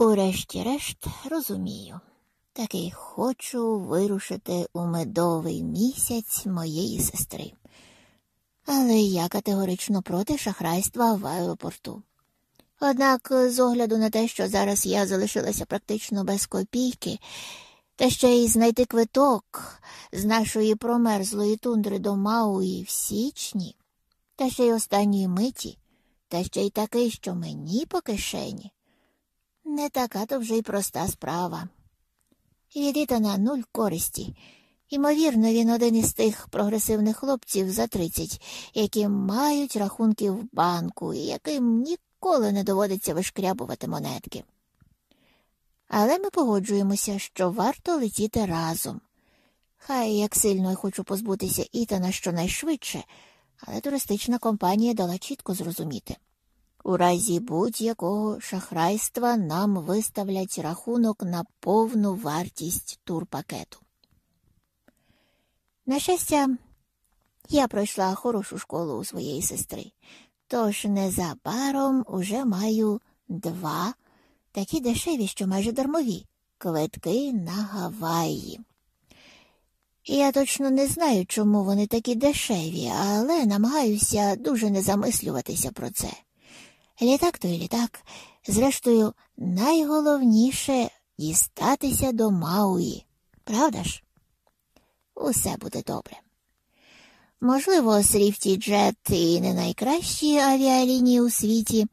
Урешті-решт розумію. Таки хочу вирушити у медовий місяць моєї сестри. Але я категорично проти шахрайства в аеропорту. Однак, з огляду на те, що зараз я залишилася практично без копійки, та ще й знайти квиток з нашої промерзлої тундри до Мауї в січні, та ще й останньої миті, та ще й такий, що мені по кишені, не така то вже й проста справа. Від Ітана нуль користі. Ймовірно, він один із тих прогресивних хлопців за тридцять, які мають рахунки в банку і яким ніколи не доводиться вишкрябувати монетки. Але ми погоджуємося, що варто летіти разом. Хай як сильно я хочу позбутися Ітана щонайшвидше, але туристична компанія дала чітко зрозуміти. У разі будь-якого шахрайства нам виставлять рахунок на повну вартість турпакету. На щастя, я пройшла хорошу школу у своєї сестри, тож незабаром уже маю два такі дешеві, що майже дармові квитки на Гаваї. Я точно не знаю, чому вони такі дешеві, але намагаюся дуже не замислюватися про це. Літак то й літак, зрештою, найголовніше дістатися до Мауї, правда ж? Усе буде добре. Можливо, Сріфті Джет і не найкращі авіалінії у світі,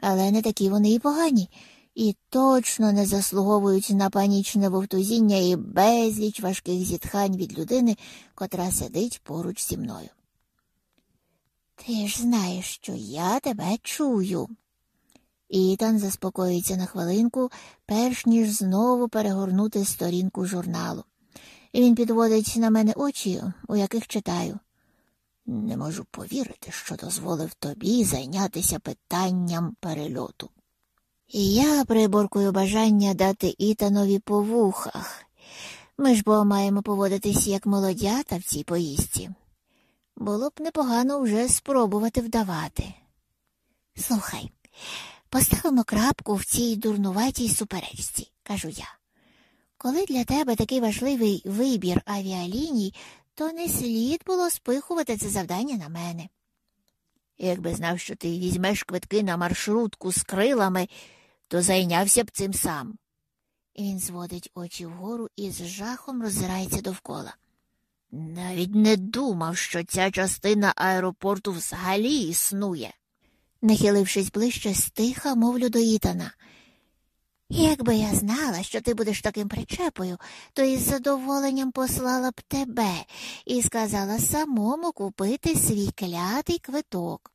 але не такі вони і погані, і точно не заслуговують на панічне вовтузіння і безліч важких зітхань від людини, котра сидить поруч зі мною. Ти ж знаєш, що я тебе чую. Ітан заспокоїться на хвилинку, перш ніж знову перегорнути сторінку журналу. І Він підводить на мене очі, у яких читаю. Не можу повірити, що дозволив тобі зайнятися питанням перельоту. І я приборкую бажання дати Ітанові по вухах. Ми ж бо маємо поводитись як молодята в цій поїздці. Було б непогано вже спробувати вдавати. Слухай, поставимо крапку в цій дурнуватій суперечці, кажу я. Коли для тебе такий важливий вибір авіаліній, то не слід було спихувати це завдання на мене. Якби знав, що ти візьмеш квитки на маршрутку з крилами, то зайнявся б цим сам. Він зводить очі вгору і з жахом роззирається довкола. Навіть не думав, що ця частина аеропорту взагалі існує. Нахилившись ближче, стиха, мовлю до Ітана. Якби я знала, що ти будеш таким причепою, то із задоволенням послала б тебе і сказала самому купити свій клятий квиток.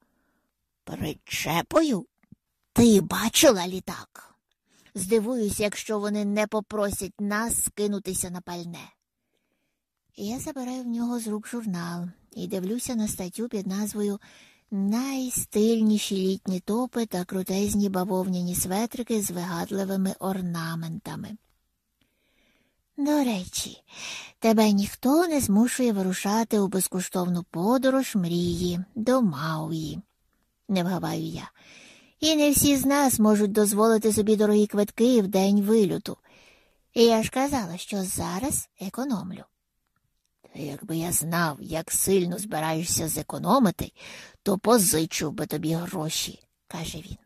Причепою? Ти бачила літак? Здивуюсь, якщо вони не попросять нас скинутися на пальне. Я забираю в нього з рук журнал і дивлюся на статтю під назвою Найстильніші літні топи та крутезні бавовняні светрики з вигадливими орнаментами. До речі, тебе ніхто не змушує вирушати у безкоштовну подорож мрії до Мауї, не вгаваю я. І не всі з нас можуть дозволити собі дорогі квитки в день вильоту. І я ж казала, що зараз економлю. Якби я знав, як сильно збираєшся зекономити, то позичив би тобі гроші, каже він.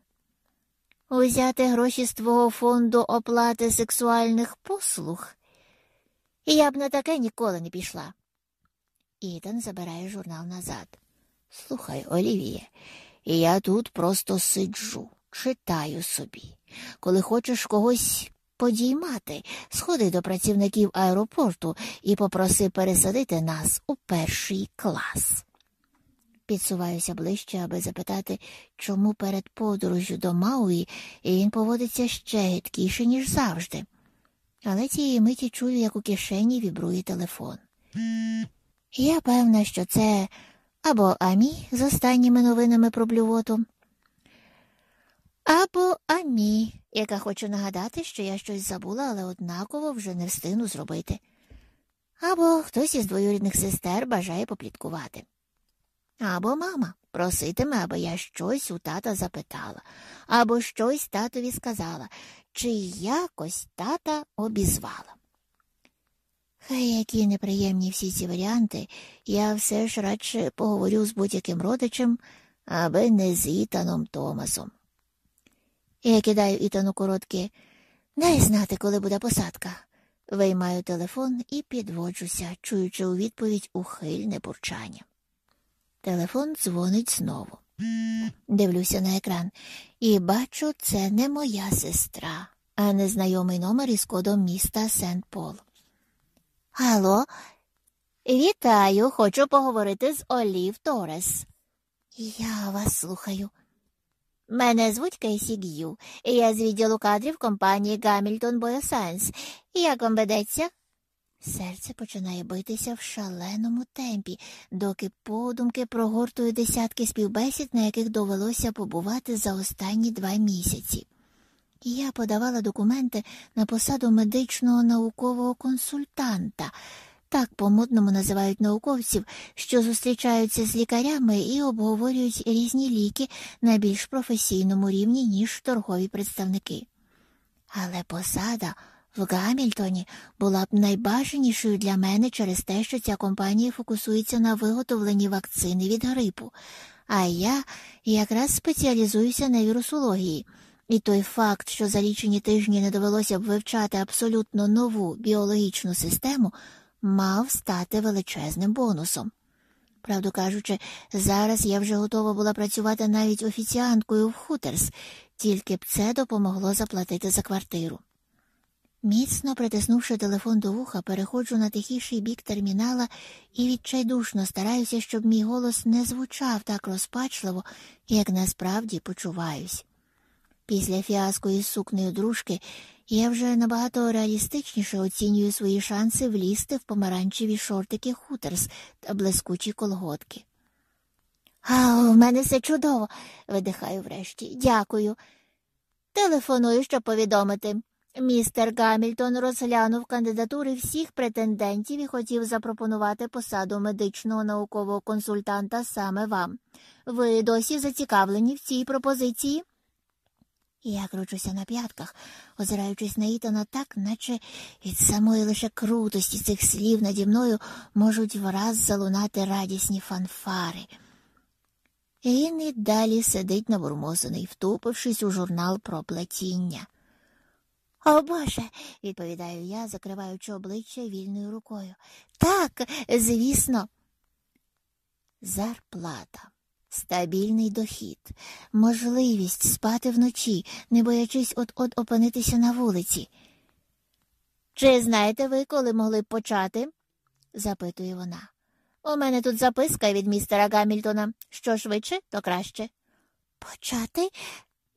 Узяти гроші з твого фонду оплати сексуальних послуг. І я б на таке ніколи не пішла. Ітан забирає журнал назад. Слухай, Олівіє, я тут просто сиджу, читаю собі. Коли хочеш когось подіймати, сходи до працівників аеропорту і попроси пересадити нас у перший клас. Підсуваюся ближче, аби запитати, чому перед подорожю до Мауї він поводиться ще гидкіше, ніж завжди. Але цієї миті чую, як у кишені вібрує телефон. Я певна, що це або Амі з останніми новинами про блювоту, або Амі, яка хоче нагадати, що я щось забула, але однаково вже не встигну зробити. Або хтось із двоюрідних сестер бажає попліткувати. Або мама Проситиме, аби я щось у тата запитала, або щось татові сказала, чи якось тата обізвала. Хай які неприємні всі ці варіанти, я все ж радше поговорю з будь-яким родичем, аби не з Ітаном Томасом. Я кидаю Ітану коротке, дай знати, коли буде посадка. Виймаю телефон і підводжуся, чуючи у відповідь ухильне бурчання. Телефон дзвонить знову. Дивлюся на екран і бачу, це не моя сестра, а незнайомий номер із кодом міста Сент Пол. Алло, вітаю, хочу поговорити з Олів Торес. Я вас слухаю. Мене звуть Кейсі Г'ю, я з відділу кадрів компанії Гамільтон Bioscience. Як вам ведеться? Серце починає битися в шаленому темпі, доки подумки прогортую десятки співбесід, на яких довелося побувати за останні два місяці. Я подавала документи на посаду медичного наукового консультанта. Так по-модному називають науковців, що зустрічаються з лікарями і обговорюють різні ліки на більш професійному рівні, ніж торгові представники. Але посада в Гамільтоні була б найбажанішою для мене через те, що ця компанія фокусується на виготовленні вакцини від грипу, а я якраз спеціалізуюся на вірусології. І той факт, що за лічені тижні не довелося б вивчати абсолютно нову біологічну систему, мав стати величезним бонусом. Правду кажучи, зараз я вже готова була працювати навіть офіціанткою в Хутерс, тільки б це допомогло заплатити за квартиру. Міцно притиснувши телефон до вуха, переходжу на тихіший бік термінала і відчайдушно стараюся, щоб мій голос не звучав так розпачливо, як насправді почуваюсь. Після фіаско із сукнею дружки я вже набагато реалістичніше оцінюю свої шанси влізти в помаранчеві шортики хутерс та блискучі колготки. А в мене все чудово, видихаю врешті. Дякую. Телефоную, щоб повідомити. Містер Гамільтон розглянув кандидатури всіх претендентів і хотів запропонувати посаду медичного наукового консультанта саме вам. Ви досі зацікавлені в цій пропозиції? Я кручуся на п'ятках, озираючись на Ітана так, наче від самої лише крутості цих слів наді мною можуть враз залунати радісні фанфари. Він і далі сидить набурмосений, втупившись у журнал про плетіння. О Боже, відповідаю я, закриваючи обличчя вільною рукою. Так, звісно. Зарплата стабільний дохід, можливість спати вночі, не боячись от от опинитися на вулиці. Чи знаєте ви, коли могли б почати? запитує вона. У мене тут записка від містера Гамільтона. Що швидше, то краще. Почати?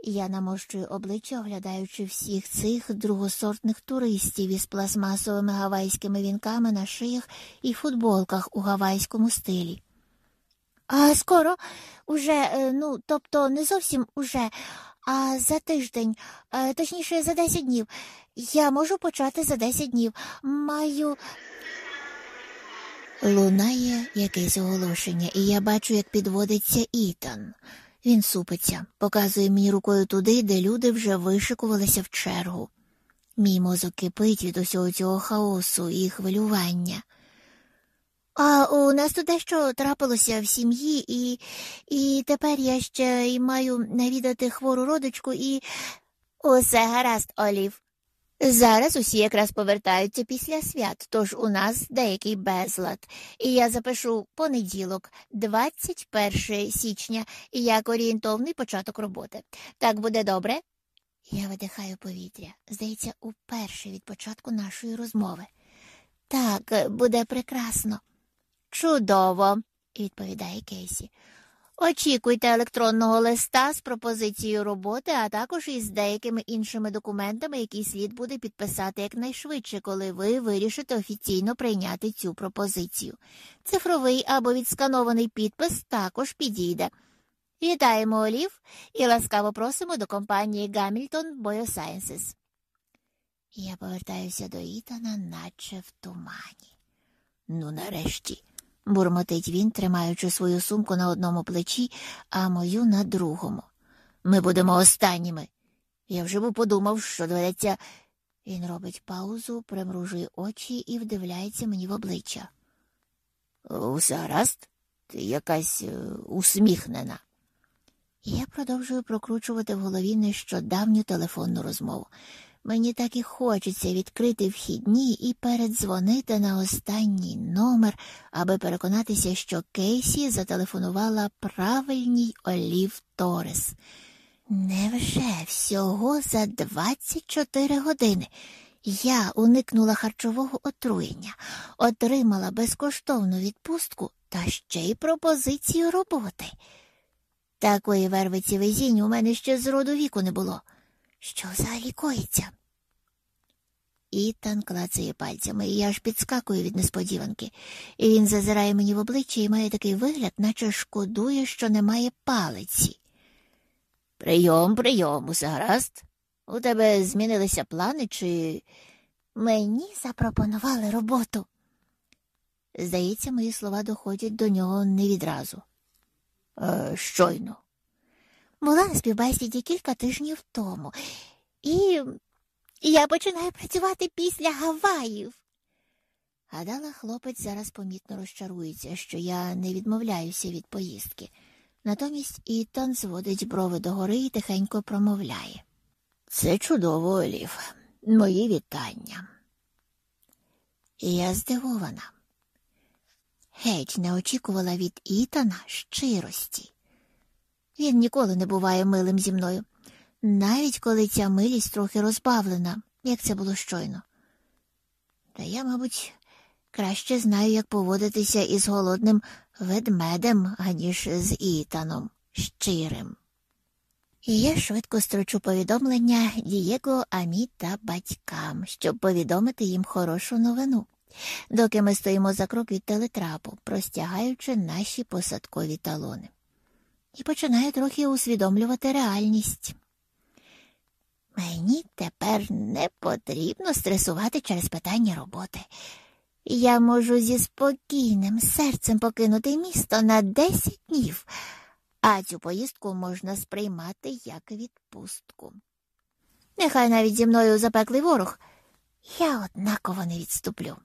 Я намощую обличчя, оглядаючи всіх цих другосортних туристів із пластмасовими гавайськими вінками на шиях і футболках у гавайському стилі. А скоро уже, е, ну, тобто не зовсім уже, а за тиждень, е, точніше, за 10 днів. Я можу почати за 10 днів. Маю. Лунає якесь оголошення, і я бачу, як підводиться Ітан. Він супиться, показує мені рукою туди, де люди вже вишикувалися в чергу. Мій мозок кипить від усього цього хаосу і хвилювання. А у нас тут дещо трапилося в сім'ї, і і тепер я ще й маю навідати хвору родичку і. Усе гаразд, Олів. Зараз усі якраз повертаються після свят, тож у нас деякий безлад. І я запишу понеділок, 21 січня, як орієнтовний початок роботи. Так буде добре? Я видихаю повітря. Здається, уперше від початку нашої розмови. Так, буде прекрасно. Чудово, відповідає Кейсі. Очікуйте електронного листа з пропозицією роботи, а також із деякими іншими документами, які слід буде підписати якнайшвидше, коли ви вирішите офіційно прийняти цю пропозицію. Цифровий або відсканований підпис також підійде. Вітаємо Олів і ласкаво просимо до компанії Гамільтон Biosciences. Я повертаюся до Ітана, наче в тумані. Ну, нарешті. Бурмотить він, тримаючи свою сумку на одному плечі, а мою на другому. Ми будемо останніми. Я вже був подумав, що доведеться. Він робить паузу, примружує очі і вдивляється мені в обличчя. Усе гаразд? Ти якась е, усміхнена. Я продовжую прокручувати в голові нещодавню телефонну розмову. Мені так і хочеться відкрити вхідні і передзвонити на останній номер, аби переконатися, що Кейсі зателефонувала правильній Олів Торес. Невже всього за 24 години я уникнула харчового отруєння, отримала безкоштовну відпустку та ще й пропозицію роботи. Такої вервиці везінь у мене ще з роду віку не було. Що взагалі коїться? Ітан клацає пальцями, і я аж підскакую від несподіванки, і він зазирає мені в обличчя і має такий вигляд, наче шкодує, що немає палиці. Прийом, прийом, усе гаразд. У тебе змінилися плани, чи мені запропонували роботу. Здається, мої слова доходять до нього не відразу. Е, Щойно. Була на співбесіді кілька тижнів тому, і я починаю працювати після Гаваїв. Гадала, хлопець зараз помітно розчарується, що я не відмовляюся від поїздки. Натомість Ітан зводить брови догори і тихенько промовляє. Це чудово, Олів. Мої вітання. Я здивована. Геть не очікувала від Ітана щирості. Він ніколи не буває милим зі мною, навіть коли ця милість трохи розбавлена, як це було щойно. Та я, мабуть, краще знаю, як поводитися із голодним ведмедем, аніж з Ітаном щирим. І я швидко строчу повідомлення Дієго, Амі та батькам, щоб повідомити їм хорошу новину, доки ми стоїмо за крок від телетрапу, простягаючи наші посадкові талони. І починаю трохи усвідомлювати реальність. Мені тепер не потрібно стресувати через питання роботи. Я можу зі спокійним серцем покинути місто на 10 днів, а цю поїздку можна сприймати як відпустку. Нехай навіть зі мною запеклий ворог, я однаково не відступлю.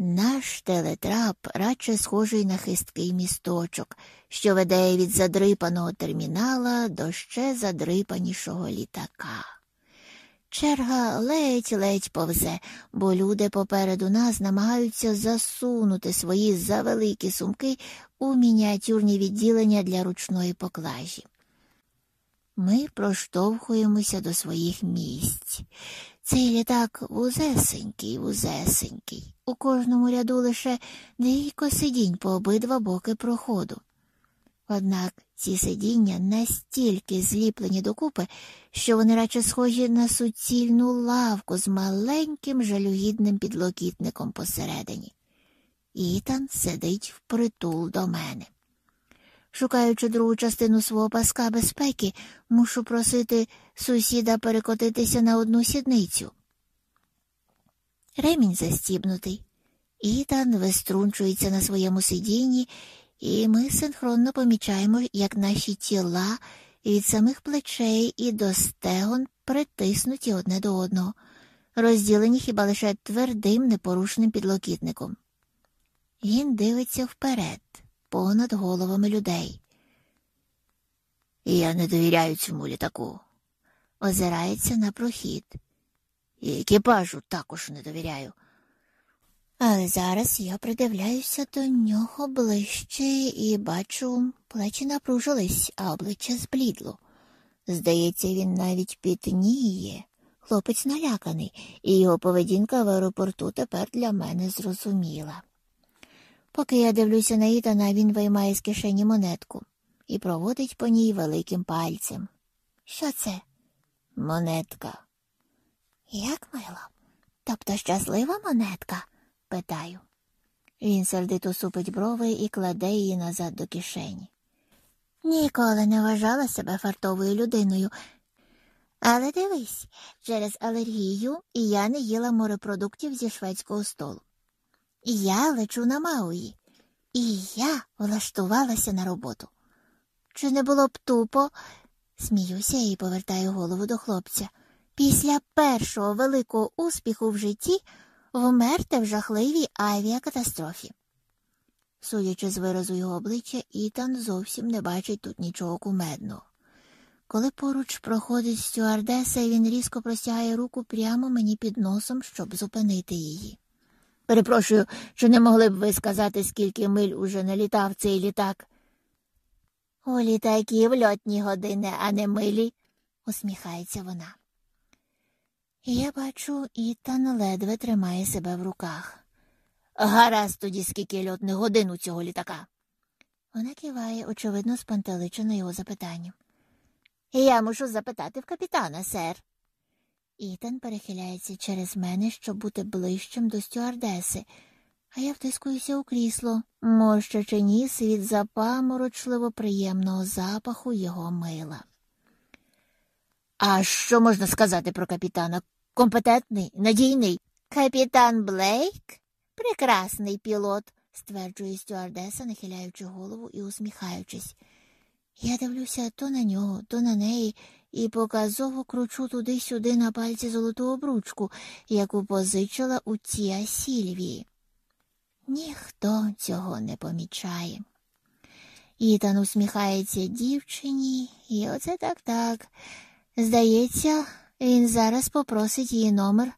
Наш телетрап радше схожий на хисткий місточок, що веде від задрипаного термінала до ще задрипанішого літака. Черга ледь-ледь повзе, бо люди попереду нас намагаються засунути свої завеликі сумки у мініатюрні відділення для ручної поклажі. Ми проштовхуємося до своїх місць. Цей літак вузесенький, вузесенький. У кожному ряду лише двійко сидінь по обидва боки проходу. Однак ці сидіння настільки зліплені докупи, що вони радше схожі на суцільну лавку з маленьким жалюгідним підлокітником посередині. Ітан сидить впритул до мене. Шукаючи другу частину свого паска безпеки, мушу просити сусіда перекотитися на одну сідницю. Ремінь застібнутий. Ітан виструнчується на своєму сидінні, і ми синхронно помічаємо, як наші тіла від самих плечей і до стегон притиснуті одне до одного, розділені хіба лише твердим непорушним підлокітником. Він дивиться вперед, понад головами людей. Я не довіряю цьому літаку, озирається на прохід. І екіпажу також не довіряю. Але зараз я придивляюся до нього ближче і бачу, плечі напружились, а обличчя зблідло. Здається, він навіть пітніє. Хлопець наляканий, і його поведінка в аеропорту тепер для мене зрозуміла. Поки я дивлюся на Ітана, він виймає з кишені монетку і проводить по ній великим пальцем. Що це? Монетка. Як мило. Тобто щаслива монетка? питаю. Він сердито супить брови і кладе її назад до кишені. Ніколи не вважала себе фартовою людиною. Але дивись, через алергію я не їла морепродуктів зі шведського столу. Я лечу на Мауї, і я влаштувалася на роботу. Чи не було б тупо? Сміюся і повертаю голову до хлопця. Після першого великого успіху в житті вмерти в жахливій авіакатастрофі. Судячи з виразу його обличчя, Ітан зовсім не бачить тут нічого кумедного. Коли поруч проходить стюардеса, він різко простягає руку прямо мені під носом, щоб зупинити її. Перепрошую, чи не могли б ви сказати, скільки миль уже налітав цей літак? У літаків льотні години, а не милі, усміхається вона. Я бачу, Ітан ледве тримає себе в руках. Гаразд тоді, скільки льотних годин у цього літака. Вона киває, очевидно, спантеличена його запитанням. Я мушу запитати в капітана, сер. Ітан перехиляється через мене, щоб бути ближчим до стюардеси, а я втискуюся у крісло, може чи ні, від запаморочливо приємного запаху його мила. А що можна сказати про капітана? Компетентний, надійний? Капітан Блейк? Прекрасний пілот, стверджує стюардеса, нахиляючи голову і усміхаючись. Я дивлюся то на нього, то на неї і показово кручу туди-сюди на пальці золоту обручку, яку позичила у Тія Сільвії. Ніхто цього не помічає. Ітан усміхається дівчині, і оце так так. Здається, він зараз попросить її номер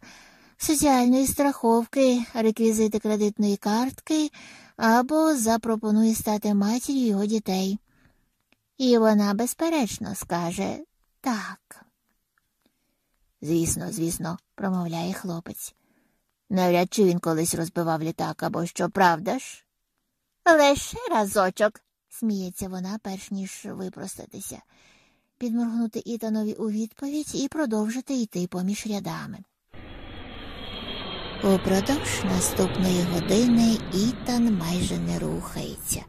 соціальної страховки, реквізити кредитної картки або запропонує стати матір'ю його дітей. І вона, безперечно, скаже так. Звісно, звісно, промовляє хлопець. Навряд чи він колись розбивав літак або що, правда ж? Лише разочок, сміється вона, перш ніж випростатися, підморгнути Ітанові у відповідь і продовжити йти поміж рядами. Упродовж наступної години Ітан майже не рухається.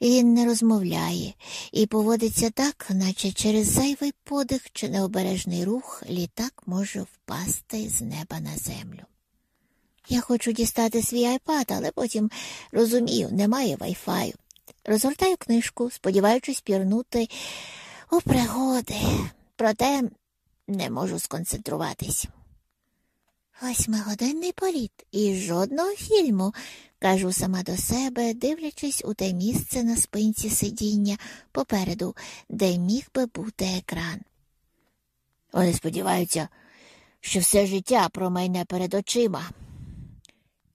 Він не розмовляє і поводиться так, наче через зайвий подих чи необережний рух літак може впасти з неба на землю. Я хочу дістати свій айпад, але потім розумію, немає вайфаю. Розгортаю книжку, сподіваючись пірнути у пригоди, проте не можу сконцентруватись. Восьмигодинний політ і жодного фільму, кажу сама до себе, дивлячись у те місце на спинці сидіння попереду, де міг би бути екран. Вони сподіваються, що все життя промайне перед очима.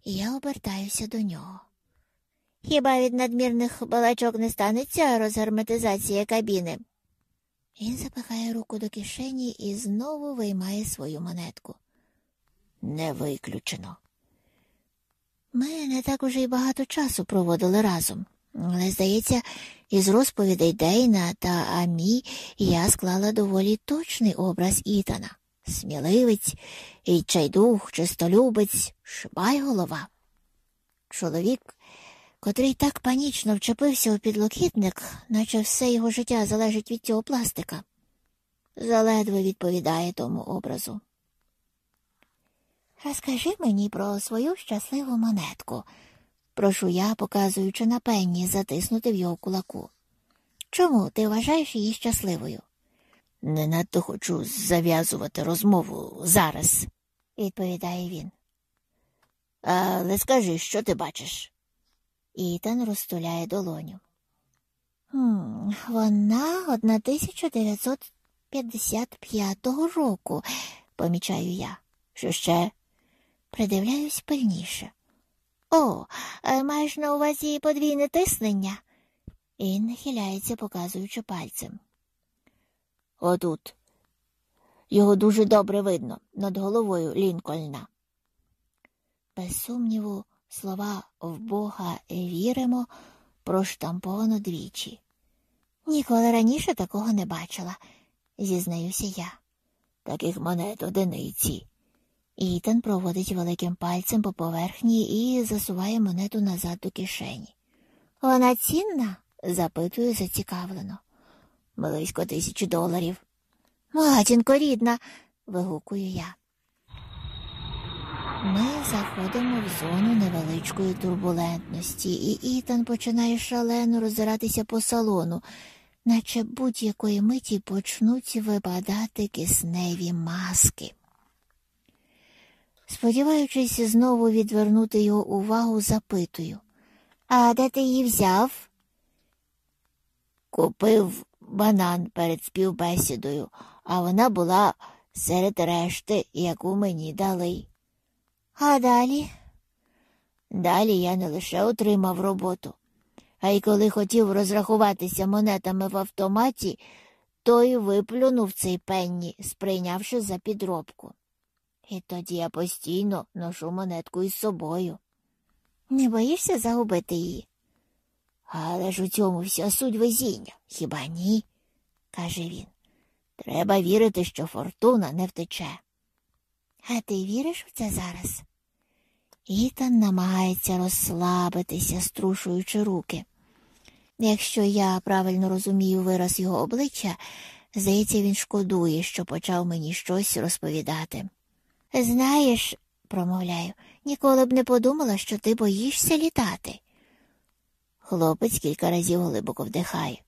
Я обертаюся до нього. Хіба від надмірних балачок не станеться розгерметизація кабіни? Він запихає руку до кишені і знову виймає свою монетку. Не виключено. Ми не так уже й багато часу проводили разом, але, здається, із розповідей Дейна та Амі я склала доволі точний образ Ітана сміливець, відчайдух, чистолюбець, шибайголова. Чоловік, котрий так панічно вчепився у підлокітник, наче все його життя залежить від цього пластика, заледве відповідає тому образу. Розкажи мені про свою щасливу монетку, прошу я, показуючи на пенні, затиснути в його кулаку. Чому ти вважаєш її щасливою? Не надто хочу зав'язувати розмову зараз, відповідає він. Але скажи, що ти бачиш? Ітан розтуляє долоню. «Хм, Вона 1955 року, помічаю я. Що ще? Придивляюсь пильніше. О, маєш на увазі подвійне тиснення? Він нахиляється, показуючи пальцем. Отут. Його дуже добре видно над головою Лінкольна. Без сумніву, слова в Бога віримо проштамповано двічі. Ніколи раніше такого не бачила, зізнаюся я. Таких монет одиниці. Ітан проводить великим пальцем по поверхні і засуває монету назад до кишені. Вона цінна? запитує зацікавлено близько тисячі доларів. Матінко рідна, вигукую я. Ми заходимо в зону невеличкої турбулентності, і Ітан починає шалено роззиратися по салону, наче будь-якої миті почнуть випадати кисневі маски. Сподіваючись знову відвернути його увагу, запитую А де ти її взяв? Купив банан перед співбесідою, а вона була серед решти, яку мені дали. А далі? Далі я не лише отримав роботу, а й коли хотів розрахуватися монетами в автоматі, то й виплюнув цей пенні, сприйнявши за підробку. І тоді я постійно ношу монетку із собою. Не боїшся загубити її? Але ж у цьому вся суть везіння, хіба ні? каже він. Треба вірити, що фортуна не втече. А ти віриш в це зараз? Ітан намагається розслабитися, струшуючи руки. Якщо я правильно розумію вираз його обличчя, здається, він шкодує, що почав мені щось розповідати. Знаєш, промовляю, ніколи б не подумала, що ти боїшся літати. Хлопець кілька разів глибоко вдихає.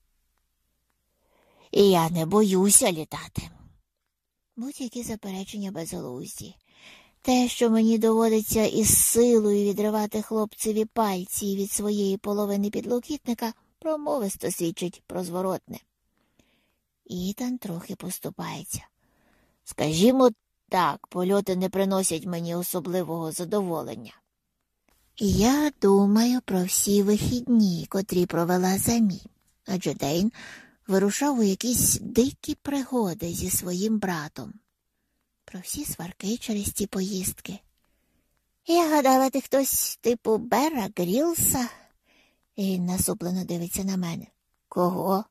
І я не боюся літати. Будь-які заперечення безглузді. Те, що мені доводиться із силою відривати хлопцеві пальці від своєї половини підлокітника, промовисто свідчить про зворотне. Ітан трохи поступається. Скажімо так, польоти не приносять мені особливого задоволення. Я думаю про всі вихідні, котрі провела замі, адже Дейн вирушав у якісь дикі пригоди зі своїм братом. Про всі сварки через ті поїздки. Я гадала, ти хтось типу Бера Грілса. Він насуплено дивиться на мене. Кого?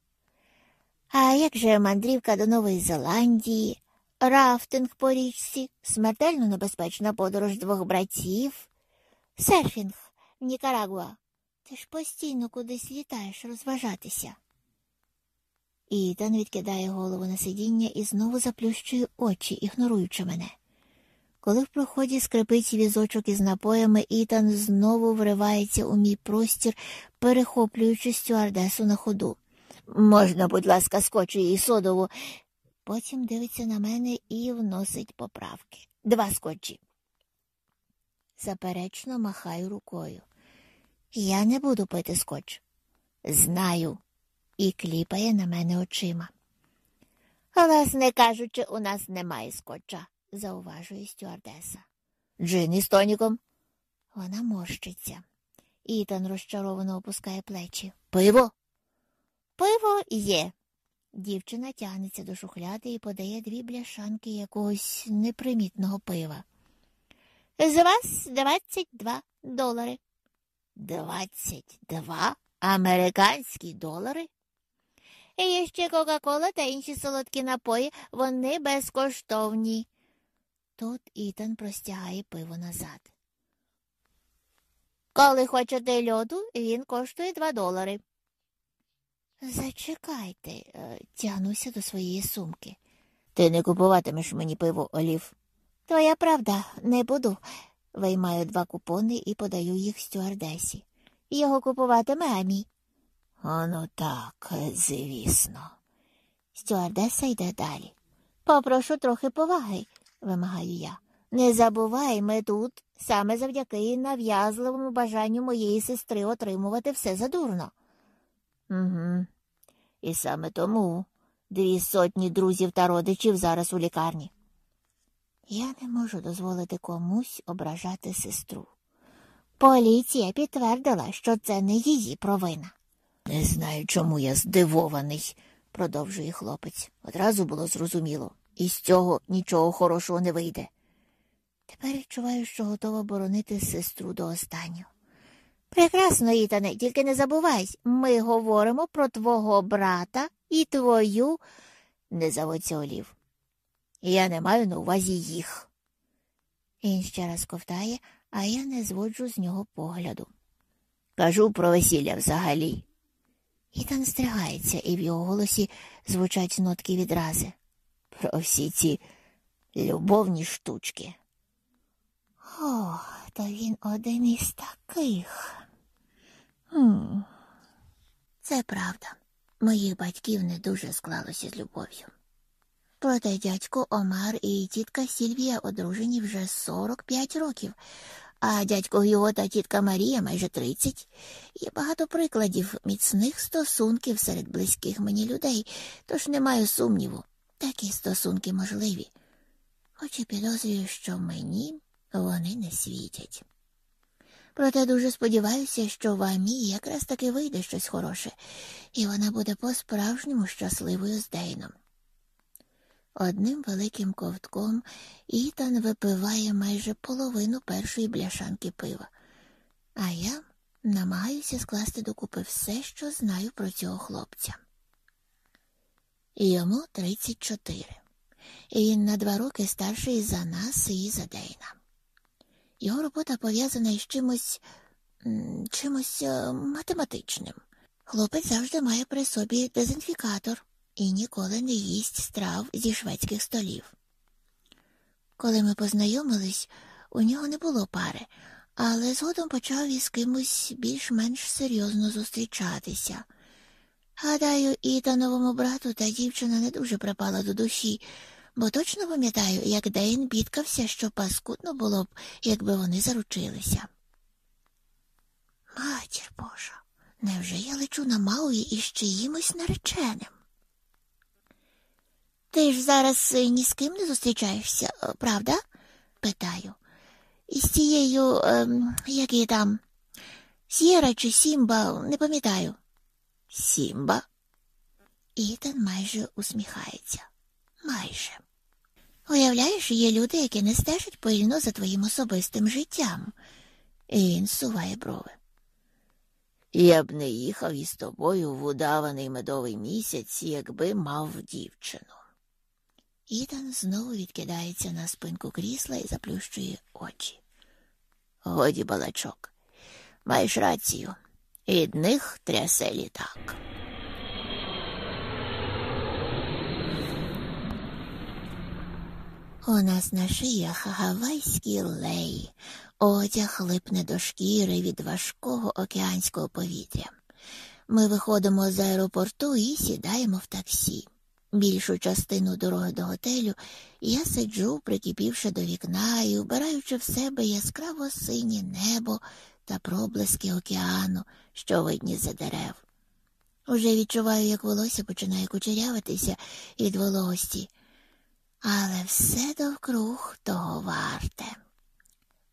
А як же мандрівка до Нової Зеландії, рафтинг по річці, смертельно небезпечна подорож двох братів, серфінг в Нікарагуа. Ти ж постійно кудись літаєш розважатися. Ітан відкидає голову на сидіння і знову заплющує очі, ігноруючи мене. Коли в проході скрипить візочок із напоями, Ітан знову вривається у мій простір, перехоплюючи стюардесу на ходу. Можна, будь ласка, скочу їй содову. Потім дивиться на мене і вносить поправки. Два скотчі. Заперечно махаю рукою. Я не буду пити скотч. Знаю, і кліпає на мене очима. Власне кажучи, у нас немає скотча, зауважує стюардеса. Джин із тоніком. Вона морщиться. Ітан розчаровано опускає плечі. Пиво? Пиво є. Дівчина тягнеться до шухляди і подає дві бляшанки якогось непримітного пива. З вас двадцять два долари. Двадцять два американські долари? І ще Кока-Кола та інші солодкі напої, вони безкоштовні. Тут Ітан простягає пиво назад. Коли хочете льоду, він коштує два долари. Зачекайте, е, тягнуся до своєї сумки. Ти не купуватимеш мені пиво, Олів. Твоя правда, не буду. Виймаю два купони і подаю їх стюардесі. Його купуватиме Амі. Оно так, звісно. Стюардеса йде далі. Попрошу трохи поваги, вимагаю я. Не забувай, ми тут саме завдяки нав'язливому бажанню моєї сестри отримувати все задурно. Угу. І саме тому дві сотні друзів та родичів зараз у лікарні. Я не можу дозволити комусь ображати сестру. Поліція підтвердила, що це не її провина. Не знаю, чому я здивований, продовжує хлопець. Одразу було зрозуміло, і з цього нічого хорошого не вийде. Тепер відчуваю, що готова боронити сестру до останнього. Прекрасно, Ітане, тільки не забувай, ми говоримо про твого брата і твою. Не заводься Олів. Я не маю на увазі їх. Він ще раз ковтає, а я не зводжу з нього погляду. Кажу про весілля взагалі. Ітан стригається, і в його голосі звучать нотки відрази. Про всі ці любовні штучки. О, то він один із таких. Хм. Це правда. Моїх батьків не дуже склалося з любов'ю. Проте дядько Омар і тітка Сільвія одружені вже 45 років, а дядько його та тітка Марія майже 30. Є багато прикладів міцних стосунків серед близьких мені людей, тож не маю сумніву, такі стосунки можливі. Хоч і підозрюю, що мені вони не світять. Проте дуже сподіваюся, що в Амі якраз таки вийде щось хороше, і вона буде по-справжньому щасливою з Дейном. Одним великим ковтком Ітан випиває майже половину першої бляшанки пива, а я намагаюся скласти докупи все, що знаю про цього хлопця. Йому 34, і він на два роки старший за нас і за Дейна. Його робота пов'язана із чимось чимось е, математичним. Хлопець завжди має при собі дезінфікатор і ніколи не їсть страв зі шведських столів. Коли ми познайомились, у нього не було пари, але згодом почав із кимось більш-менш серйозно зустрічатися. Гадаю, і та новому брату та дівчина не дуже припала до душі, бо точно пам'ятаю, як Дейн бідкався, що паскудно було б, якби вони заручилися. Матір Божа, невже я лечу на Мауї із чиїмось нареченим? Ти ж зараз ні з ким не зустрічаєшся, е, правда? питаю. Із цією, ем, як її там, Сєра чи Сімба, не пам'ятаю. Сімба? Ітан майже усміхається. Майже. Уявляєш, є люди, які не стежать пильно за твоїм особистим життям. І він суває брови. Я б не їхав із тобою в удаваний медовий місяць, якби мав дівчину. Ітан знову відкидається на спинку крісла і заплющує очі. Годі балачок, маєш рацію. Від них трясе літак. У нас на шиях гавайські леї, одяг липне до шкіри від важкого океанського повітря. Ми виходимо з аеропорту і сідаємо в таксі. Більшу частину дороги до готелю я сиджу, прикипівши до вікна і вбираючи в себе яскраво синє небо та проблиски океану, що видні за дерев. Уже відчуваю, як волосся починає кучерявитися від вологості, але все довкруг того варте.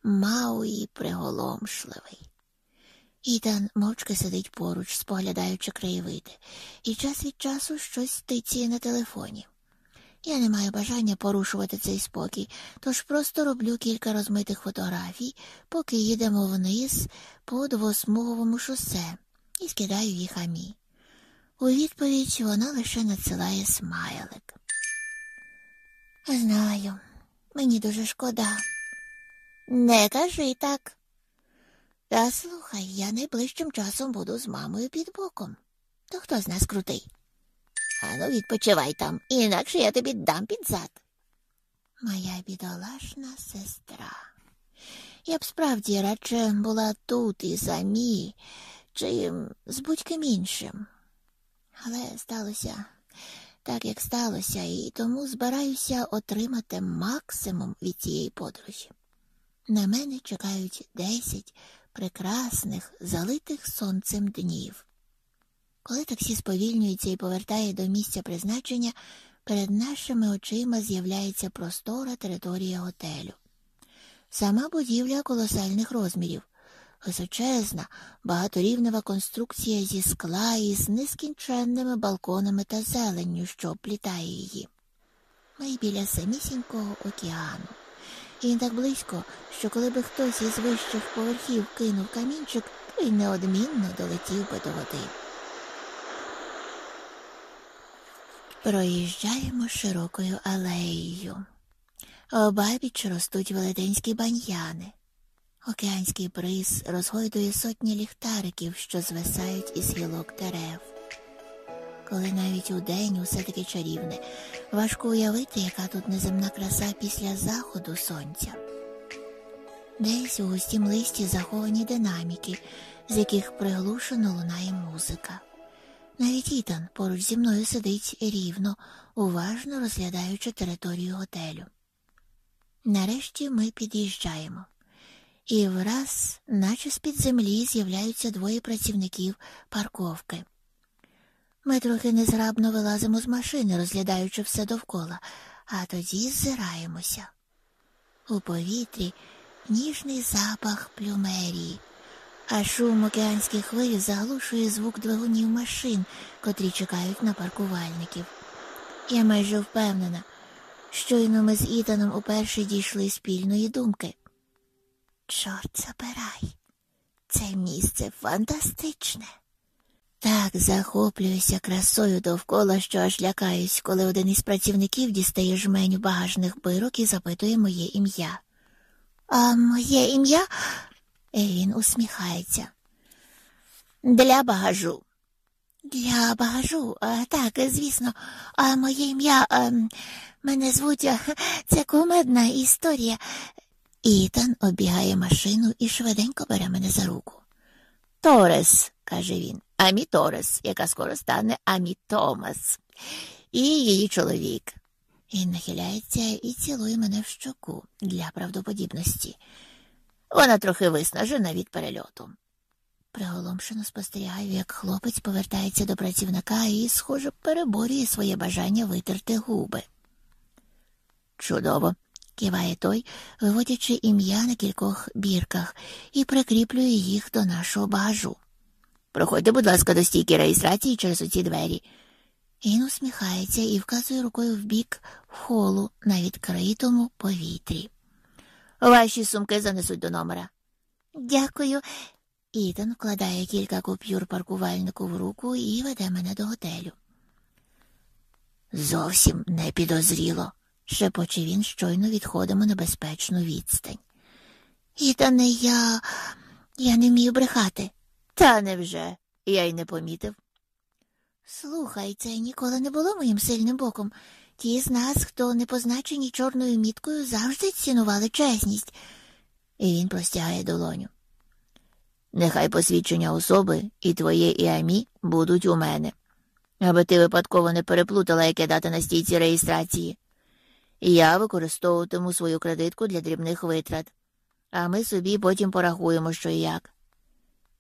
Мауї приголомшливий. Ітан мовчки сидить поруч, споглядаючи краєвиди, і час від часу щось тиціє на телефоні. Я не маю бажання порушувати цей спокій, тож просто роблю кілька розмитих фотографій, поки їдемо вниз по двосмуговому шосе і скидаю їх амі. У відповідь вона лише надсилає смайлик. Знаю, мені дуже шкода. Не кажи так. Та слухай, я найближчим часом буду з мамою під боком. То хто з нас крутий? Ану, відпочивай там, інакше я тобі дам під зад. Моя бідолашна сестра. Я б справді радше була тут і самі, чи з будь-ким іншим. Але сталося так, як сталося, і тому збираюся отримати максимум від цієї подорожі. На мене чекають десять прекрасних, залитих сонцем днів. Коли таксі сповільнюється і повертає до місця призначення, перед нашими очима з'являється простора територія готелю. Сама будівля колосальних розмірів, височезна, багаторівнева конструкція зі скла із нескінченними балконами та зеленню, що оплітає її. Ми біля самісінького океану. І так близько, що коли би хтось із вищих поверхів кинув камінчик, то й неодмінно долетів би до води. Проїжджаємо широкою алеєю. Обабіч ростуть велетенські баньяни. Океанський бриз розгойдує сотні ліхтариків, що звисають із гілок дерев. Коли навіть у день усе таки чарівне, важко уявити, яка тут неземна краса після заходу сонця. Десь у густім листі заховані динаміки, з яких приглушено лунає музика. Навіть Ітан поруч зі мною сидить рівно, уважно розглядаючи територію готелю. Нарешті ми під'їжджаємо, і враз, наче з-під землі, з'являються двоє працівників парковки. Ми трохи незграбно вилазимо з машини, розглядаючи все довкола, а тоді ззираємося. У повітрі ніжний запах плюмерії, а шум океанських хвиль заглушує звук двигунів машин, котрі чекають на паркувальників. Я майже впевнена, щойно ми з Ітаном уперше дійшли спільної думки. Чорт забирай, це місце фантастичне. Так захоплююся красою довкола, що аж лякаюсь, коли один із працівників дістає жменю багажних бирок і запитує моє ім'я. А моє ім'я? Він усміхається. Для багажу. Для багажу, а, так, звісно, а моє ім'я а, мене звуть це кумедна історія. Ітан обігає машину і швиденько бере мене за руку. Торес, каже він, Амі Торес, яка скоро стане Амі Томас, і її чоловік. Він нахиляється і цілує мене в щоку для правдоподібності. Вона трохи виснажена від перельоту. Приголомшено спостерігаю, як хлопець повертається до працівника і, схоже, переборює своє бажання витерти губи. Чудово, киває той, виводячи ім'я на кількох бірках і прикріплює їх до нашого багажу. Проходьте, будь ласка, до стійки реєстрації через оці двері. Він усміхається і вказує рукою в бік холу на відкритому повітрі. Ваші сумки занесуть до номера. Дякую. Ітан вкладає кілька купюр паркувальнику в руку і веде мене до готелю. Зовсім не підозріло, шепоче він, щойно відходимо на безпечну відстань. Ітане, я я не вмію брехати. Та невже? Я й не помітив. Слухай, це ніколи не було моїм сильним боком. Ті з нас, хто не позначені чорною міткою, завжди цінували чесність. І він простягає долоню. Нехай посвідчення особи і твоє і амі будуть у мене, аби ти випадково не переплутала, яке дати на стійці реєстрації. Я використовуватиму свою кредитку для дрібних витрат, а ми собі потім порахуємо, що і як.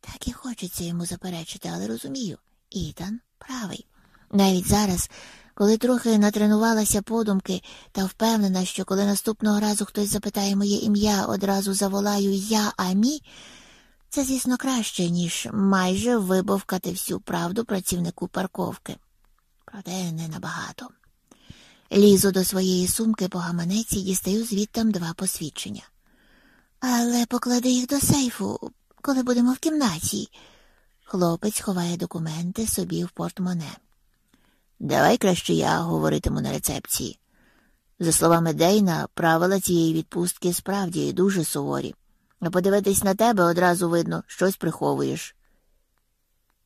Так і хочеться йому заперечити, але розумію, Ітан правий. Навіть зараз, коли трохи натренувалася подумки та впевнена, що коли наступного разу хтось запитає моє ім'я, одразу заволаю я Амі, це, звісно, краще, ніж майже вибовкати всю правду працівнику парковки. Проте не набагато. Лізу до своєї сумки по гаманеці і дістаю звідтам два посвідчення. Але поклади їх до сейфу, коли будемо в кімнаті. Хлопець ховає документи собі в портмоне. Давай краще я говоритиму на рецепції. За словами Дейна, правила цієї відпустки справді дуже суворі, а подивитись на тебе одразу видно, щось приховуєш.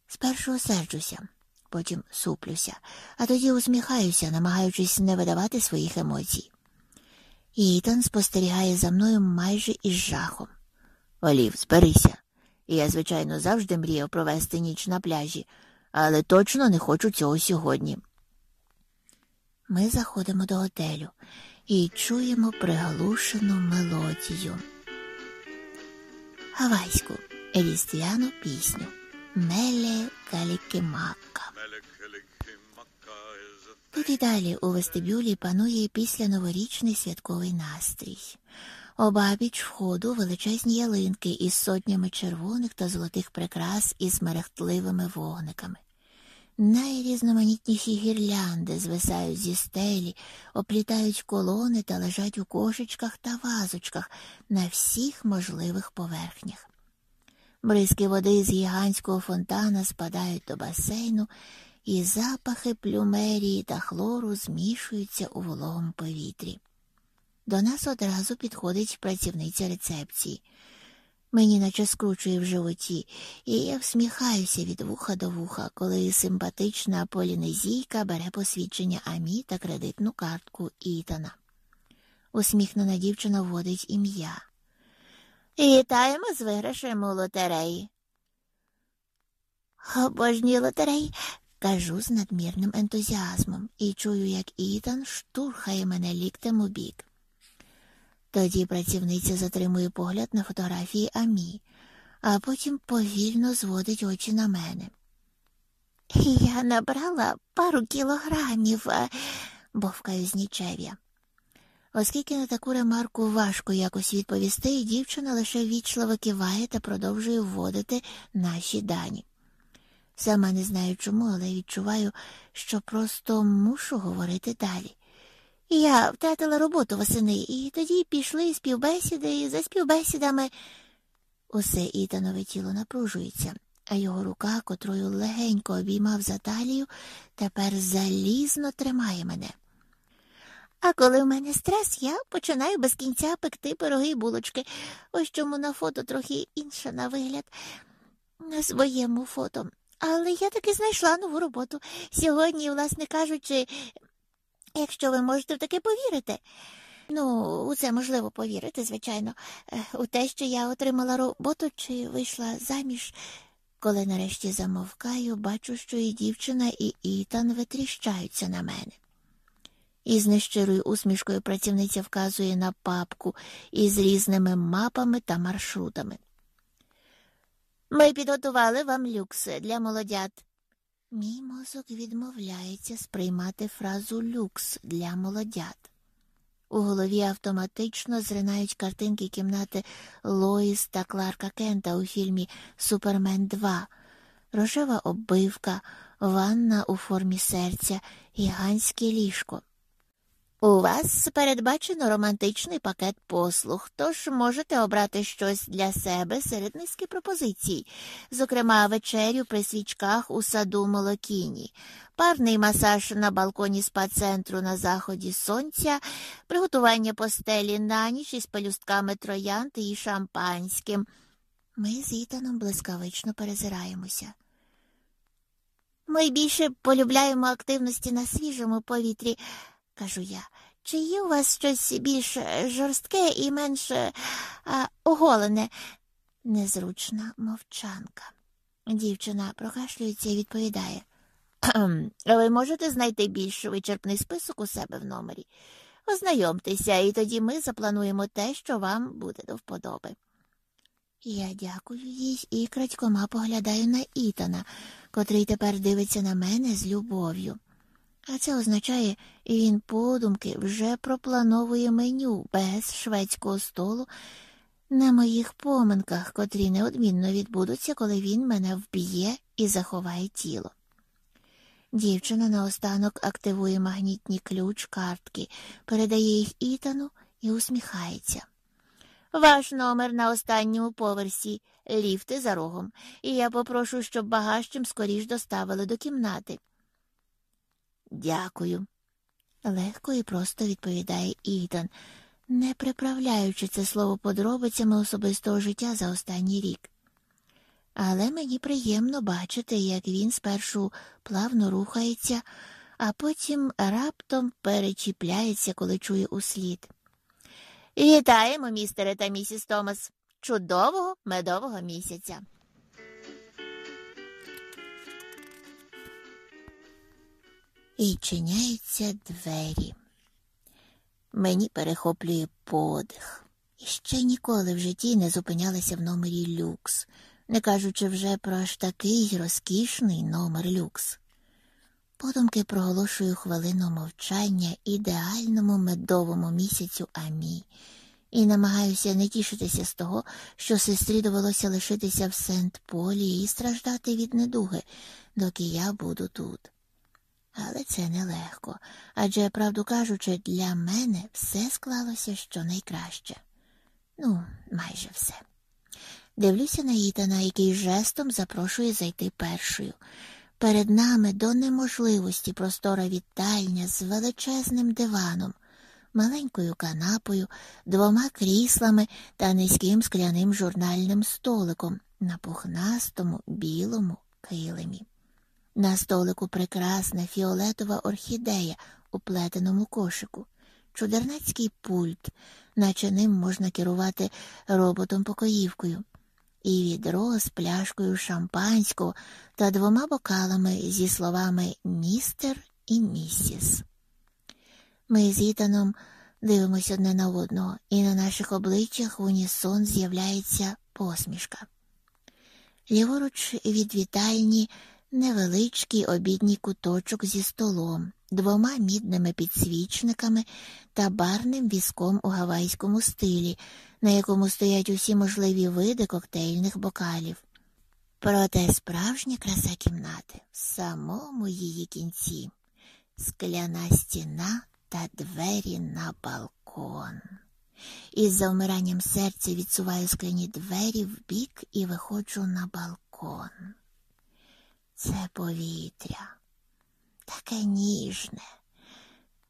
Спершу осерджуся, потім суплюся, а тоді усміхаюся, намагаючись не видавати своїх емоцій. Ітан спостерігає за мною майже із жахом. Олів, зберися. Я, звичайно, завжди мріяв провести ніч на пляжі, але точно не хочу цього сьогодні. Ми заходимо до готелю і чуємо приглушену мелодію. Гавайську різдвяну пісню Меле Калікимака. І далі у вестибюлі панує після новорічний святковий настрій. Обабіч входу величезні ялинки із сотнями червоних та золотих прикрас із мерехтливими вогниками. Найрізноманітніші гірлянди звисають зі стелі, оплітають колони та лежать у кошечках та вазочках на всіх можливих поверхнях. Бризки води з гігантського фонтана спадають до басейну, і запахи плюмерії та хлору змішуються у вологому повітрі. До нас одразу підходить працівниця рецепції. Мені наче скручує в животі, і я всміхаюся від вуха до вуха, коли симпатична полінезійка бере посвідчення Амі та кредитну картку Ітана. Усміхнена дівчина вводить ім'я. Вітаємо з виграшем у лотереї. Обожнюю лотереї, кажу з надмірним ентузіазмом і чую, як Ітан штурхає мене ліктем у бік. Тоді працівниця затримує погляд на фотографії Амі, а потім повільно зводить очі на мене. Я набрала пару кілограмів, бовкаю з нічев'я. Оскільки на таку ремарку важко якось відповісти, дівчина лише вічливо киває та продовжує вводити наші дані. Сама не знаю чому, але відчуваю, що просто мушу говорити далі. Я втратила роботу восени, і тоді пішли співбесіди, і за співбесідами усе Ітанове тіло напружується, а його рука, котрою легенько обіймав за талію, тепер залізно тримає мене. А коли в мене стрес, я починаю без кінця пекти пироги й булочки. Ось чому на фото трохи інша на вигляд на своєму фото. Але я таки знайшла нову роботу. Сьогодні, власне кажучи, якщо ви можете в таке повірити. Ну, у це можливо повірити, звичайно, у те, що я отримала роботу чи вийшла заміж. Коли нарешті замовкаю, бачу, що і дівчина, і Ітан витріщаються на мене. І з нещирою усмішкою працівниця вказує на папку із різними мапами та маршрутами. Ми підготували вам люкс для молодят. Мій мозок відмовляється сприймати фразу люкс для молодят. У голові автоматично зринають картинки кімнати Лоїс та Кларка Кента у фільмі Супермен 2, рожева оббивка, ванна у формі серця, гігантське ліжко. У вас передбачено романтичний пакет послуг, тож можете обрати щось для себе серед низки пропозицій, зокрема вечерю при свічках у саду Молокіні, парний масаж на балконі спа-центру на заході сонця, приготування постелі на ніч із пелюстками троянти і шампанським. Ми з Ітаном блискавично перезираємося. Ми більше полюбляємо активності на свіжому повітрі кажу я. Чи є у вас щось більш жорстке і менш а, оголене? Незручна мовчанка. Дівчина прокашлюється і відповідає. Ви можете знайти більш вичерпний список у себе в номері. Ознайомтеся, і тоді ми заплануємо те, що вам буде до вподоби. Я дякую їй і крадькома поглядаю на Ітана, котрий тепер дивиться на мене з любов'ю. А це означає, він подумки вже проплановує меню без шведського столу на моїх поминках, котрі неодмінно відбудуться, коли він мене вб'є і заховає тіло. Дівчина наостанок активує магнітні ключ картки, передає їх ітану і усміхається. Ваш номер на останньому поверсі, ліфти за рогом, і я попрошу, щоб багаж чим скоріш доставили до кімнати. Дякую. Легко і просто відповідає Ітан, не приправляючи це слово подробицями особистого життя за останній рік. Але мені приємно бачити, як він спершу плавно рухається, а потім раптом перечіпляється, коли чує услід. Вітаємо, містере та місіс Томас, чудового медового місяця. І чиняються двері. Мені перехоплює подих. І ще ніколи в житті не зупинялася в номері люкс, не кажучи вже про аж такий розкішний номер люкс. Подумки проголошую хвилину мовчання ідеальному медовому місяцю Амі, і намагаюся не тішитися з того, що сестрі довелося лишитися в Сент Полі і страждати від недуги, доки я буду тут. Але це нелегко, адже, правду кажучи, для мене все склалося щонайкраще. Ну, майже все. Дивлюся на Ітана, який жестом запрошує зайти першою. Перед нами до неможливості простора вітальня з величезним диваном, маленькою канапою, двома кріслами та низьким скляним журнальним столиком на пухнастому білому килимі. На столику прекрасна фіолетова орхідея у плетеному кошику, чудернацький пульт, наче ним можна керувати роботом-покоївкою, і відро з пляшкою шампанського та двома бокалами зі словами містер і місіс. Ми з Ітаном дивимося одне на одного, і на наших обличчях в унісон з'являється посмішка. Ліворуч від вітальні невеличкий обідній куточок зі столом, двома мідними підсвічниками та барним візком у гавайському стилі, на якому стоять усі можливі види коктейльних бокалів. Проте справжня краса кімнати в самому її кінці, скляна стіна та двері на балкон. Із завмиранням серця відсуваю скляні двері вбік і виходжу на балкон. Це повітря, таке ніжне,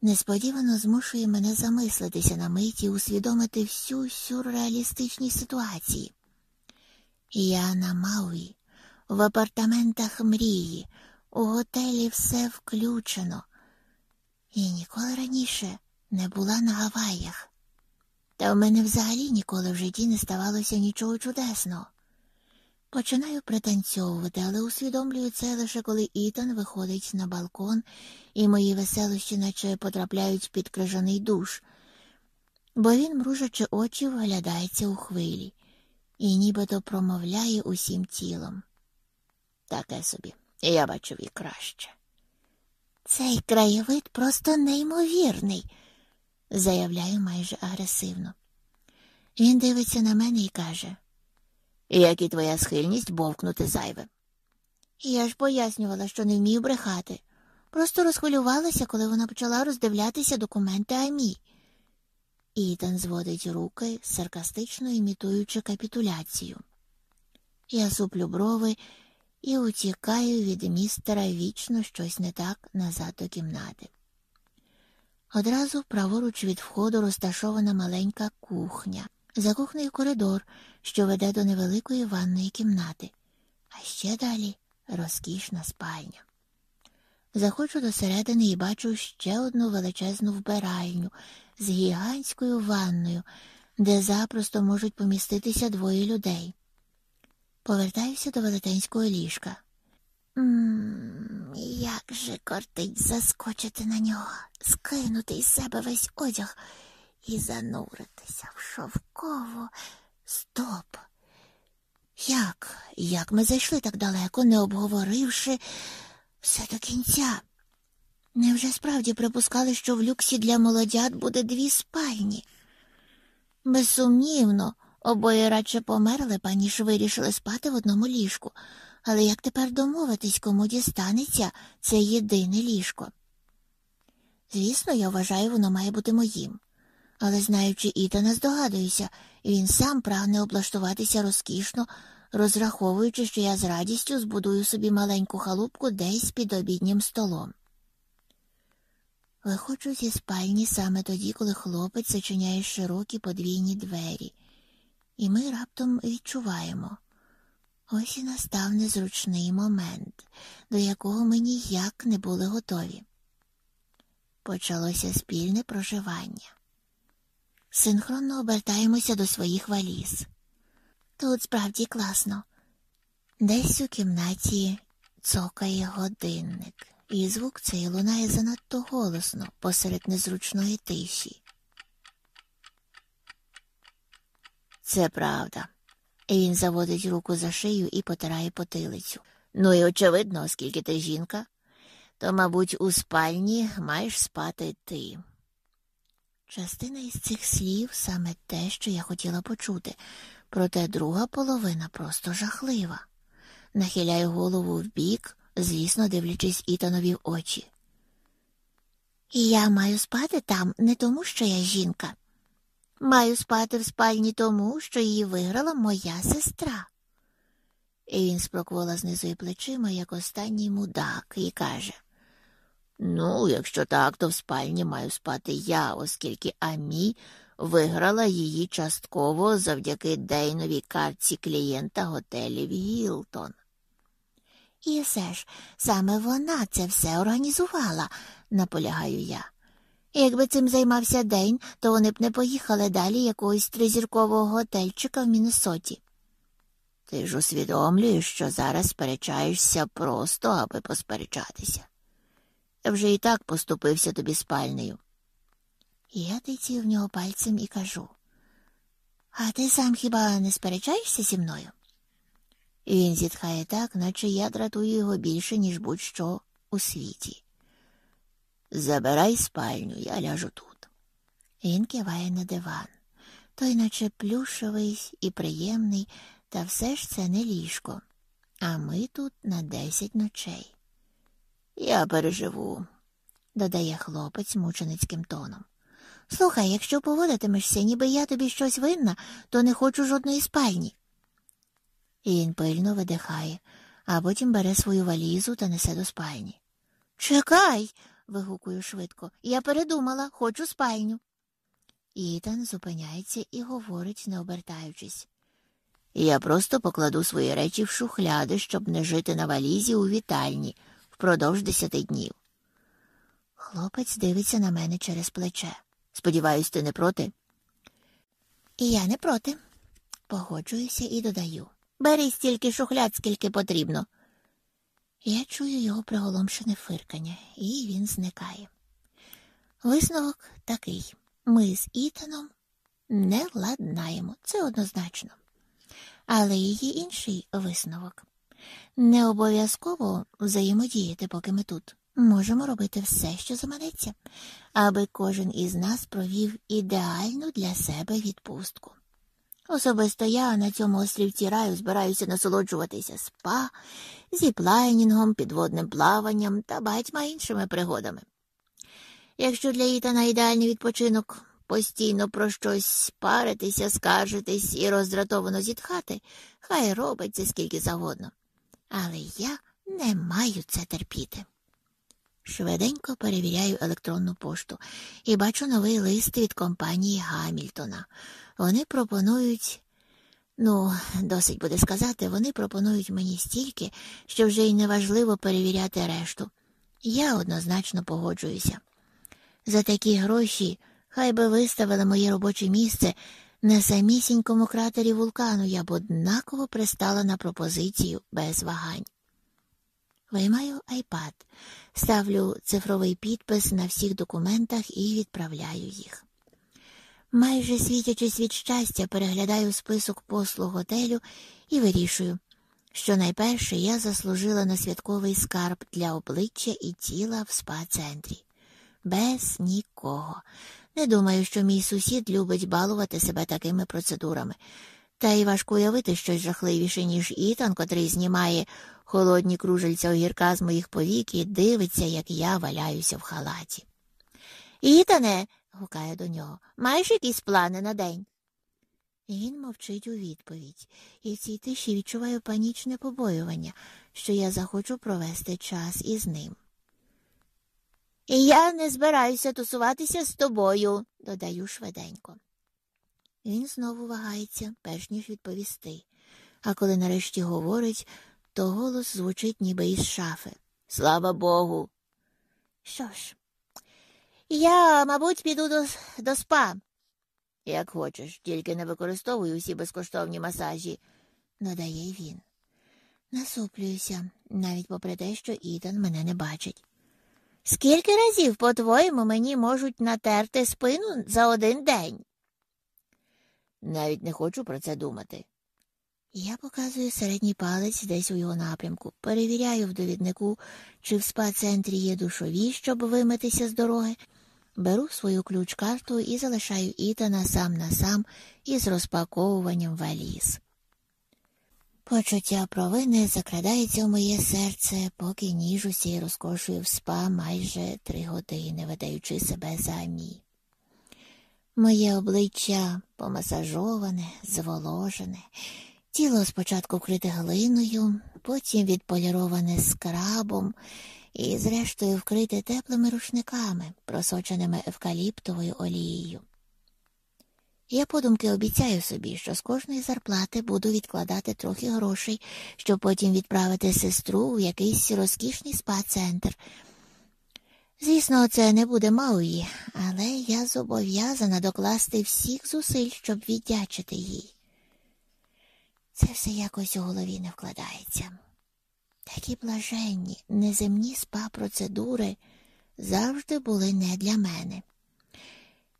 несподівано змушує мене замислитися на миті, усвідомити всю сюрреалістичність ситуації. Я на Мауї, в апартаментах мрії, у готелі все включено, і ніколи раніше не була на Гаваях. Та в мене взагалі ніколи в житті не ставалося нічого чудесного. Починаю пританцьовувати, але усвідомлюю це лише коли Ітан виходить на балкон, і мої веселощі наче потрапляють під крижаний душ, бо він, мружачи очі, вглядається у хвилі і нібито промовляє усім тілом. Таке собі, я бачив і краще. Цей краєвид просто неймовірний, заявляю майже агресивно. Він дивиться на мене і каже як і твоя схильність бовкнути зайве. Я ж пояснювала, що не вмію брехати. Просто розхвилювалася, коли вона почала роздивлятися документи Амі. Ітан зводить руки, саркастично імітуючи капітуляцію. Я суплю брови і утікаю від містера вічно щось не так назад до кімнати. Одразу праворуч від входу розташована маленька кухня. За кухнею коридор, що веде до невеликої ванної кімнати, а ще далі розкішна спальня. Заходжу до середини і бачу ще одну величезну вбиральню з гігантською ванною, де запросто можуть поміститися двоє людей. Повертаюся до велетенського ліжка. Ммм, як же кортить заскочити на нього, скинути із себе весь одяг і зануритися в шовкову стоп. Як? Як ми зайшли так далеко, не обговоривши все до кінця? Невже справді припускали, що в люксі для молодят буде дві спальні? Безсумнівно, обоє радше померли, паніж вирішили спати в одному ліжку. Але як тепер домовитись, кому дістанеться це єдине ліжко? Звісно, я вважаю, воно має бути моїм але, знаючи Ітана, здогадуюся, він сам прагне облаштуватися розкішно, розраховуючи, що я з радістю збудую собі маленьку халупку десь під обіднім столом. Виходжу зі спальні саме тоді, коли хлопець зачиняє широкі подвійні двері, і ми раптом відчуваємо. Ось і настав незручний момент, до якого ми ніяк не були готові. Почалося спільне проживання. Синхронно обертаємося до своїх валіз. Тут справді класно. Десь у кімнаті цокає годинник, і звук цей лунає занадто голосно посеред незручної тиші. Це правда. І Він заводить руку за шию і потирає потилицю. Ну і очевидно, оскільки ти жінка, то, мабуть, у спальні маєш спати ти. Частина із цих слів саме те, що я хотіла почути, проте друга половина просто жахлива. Нахиляю голову вбік, звісно, дивлячись Ітанові в очі. І я маю спати там не тому, що я жінка. Маю спати в спальні тому, що її виграла моя сестра. І він спроквола знизу плечима, як останній мудак, і каже Ну, якщо так, то в спальні маю спати я, оскільки Амі виграла її частково завдяки Дейновій картці клієнта готелів Гілтон. І все ж саме вона це все організувала, наполягаю я. Якби цим займався Дейн, то вони б не поїхали далі якогось тризіркового готельчика в Міннесоті. Ти ж усвідомлюєш, що зараз сперечаєшся просто, аби посперечатися. Я вже і так поступився тобі спальнею. Я тицію в нього пальцем і кажу А ти сам хіба не сперечаєшся зі мною? Він зітхає так, наче я дратую його більше, ніж будь-що у світі. Забирай спальню, я ляжу тут. Він киває на диван. Той, наче плюшевий і приємний, та все ж це не ліжко. А ми тут на десять ночей. Я переживу, додає хлопець мученицьким тоном. Слухай, якщо поводитимешся, ніби я тобі щось винна, то не хочу жодної спальні. І він пильно видихає, а потім бере свою валізу та несе до спальні. Чекай. вигукую швидко. Я передумала, хочу спальню. Ітан зупиняється і говорить, не обертаючись. Я просто покладу свої речі в шухляди, щоб не жити на валізі у вітальні впродовж десяти днів. Хлопець дивиться на мене через плече. Сподіваюсь, ти не проти? І я не проти. Погоджуюся і додаю. Бери стільки шухляд, скільки потрібно. Я чую його приголомшене фиркання, і він зникає. Висновок такий ми з Ітаном не владнаємо, це однозначно. Але є інший висновок. Не обов'язково взаємодіяти, поки ми тут. Можемо робити все, що заманеться, аби кожен із нас провів ідеальну для себе відпустку. Особисто я на цьому острівці раю збираюся насолоджуватися спа, зіплайнінгом, підводним плаванням та багатьма іншими пригодами. Якщо для Ітана ідеальний відпочинок постійно про щось паритися, скаржитись і роздратовано зітхати, хай робить це скільки завгодно. Але я не маю це терпіти. Швиденько перевіряю електронну пошту і бачу новий лист від компанії Гамільтона. Вони пропонують, ну, досить буде сказати, вони пропонують мені стільки, що вже й неважливо перевіряти решту. Я однозначно погоджуюся. За такі гроші хай би виставили моє робоче місце на самісінькому кратері вулкану, я б однаково пристала на пропозицію без вагань. Виймаю айпад, ставлю цифровий підпис на всіх документах і відправляю їх. Майже світячись від щастя, переглядаю список послуг готелю і вирішую, що найперше я заслужила на святковий скарб для обличчя і тіла в спа-центрі. Без нікого. Не думаю, що мій сусід любить балувати себе такими процедурами. Та й важко уявити щось жахливіше, ніж Ітан, котрий знімає холодні кружельця огірка з моїх повік і дивиться, як я валяюся в халаті. Ітане, гукає до нього, маєш якісь плани на день? Він мовчить у відповідь, і в цій тиші відчуваю панічне побоювання, що я захочу провести час із ним. Я не збираюся тусуватися з тобою, додаю швиденько. Він знову вагається, перш ніж відповісти, а коли нарешті говорить, то голос звучить ніби із шафи. Слава Богу. Що ж, я, мабуть, піду до, до спа. Як хочеш, тільки не використовуй усі безкоштовні масажі, додає він. Насуплююся, навіть попри те, що Ітан мене не бачить. Скільки разів, по-твоєму, мені можуть натерти спину за один день? Навіть не хочу про це думати. Я показую середній палець десь у його напрямку, перевіряю в довіднику, чи в спа-центрі є душові, щоб вимитися з дороги, беру свою ключ-карту і залишаю Ітана сам на сам із розпаковуванням валіз. Почуття провини закрадається в моє серце, поки ніжуся і розкошую в спа майже три години, видаючи себе за мій. Моє обличчя помасажоване, зволожене, тіло спочатку вкрите глиною, потім відполіроване скрабом і, зрештою, вкрите теплими рушниками, просоченими евкаліптовою олією. Я подумки обіцяю собі, що з кожної зарплати буду відкладати трохи грошей, щоб потім відправити сестру у якийсь розкішний спа-центр. Звісно, це не буде Мауї, але я зобов'язана докласти всіх зусиль, щоб віддячити їй. Це все якось у голові не вкладається. Такі блаженні, неземні спа процедури завжди були не для мене.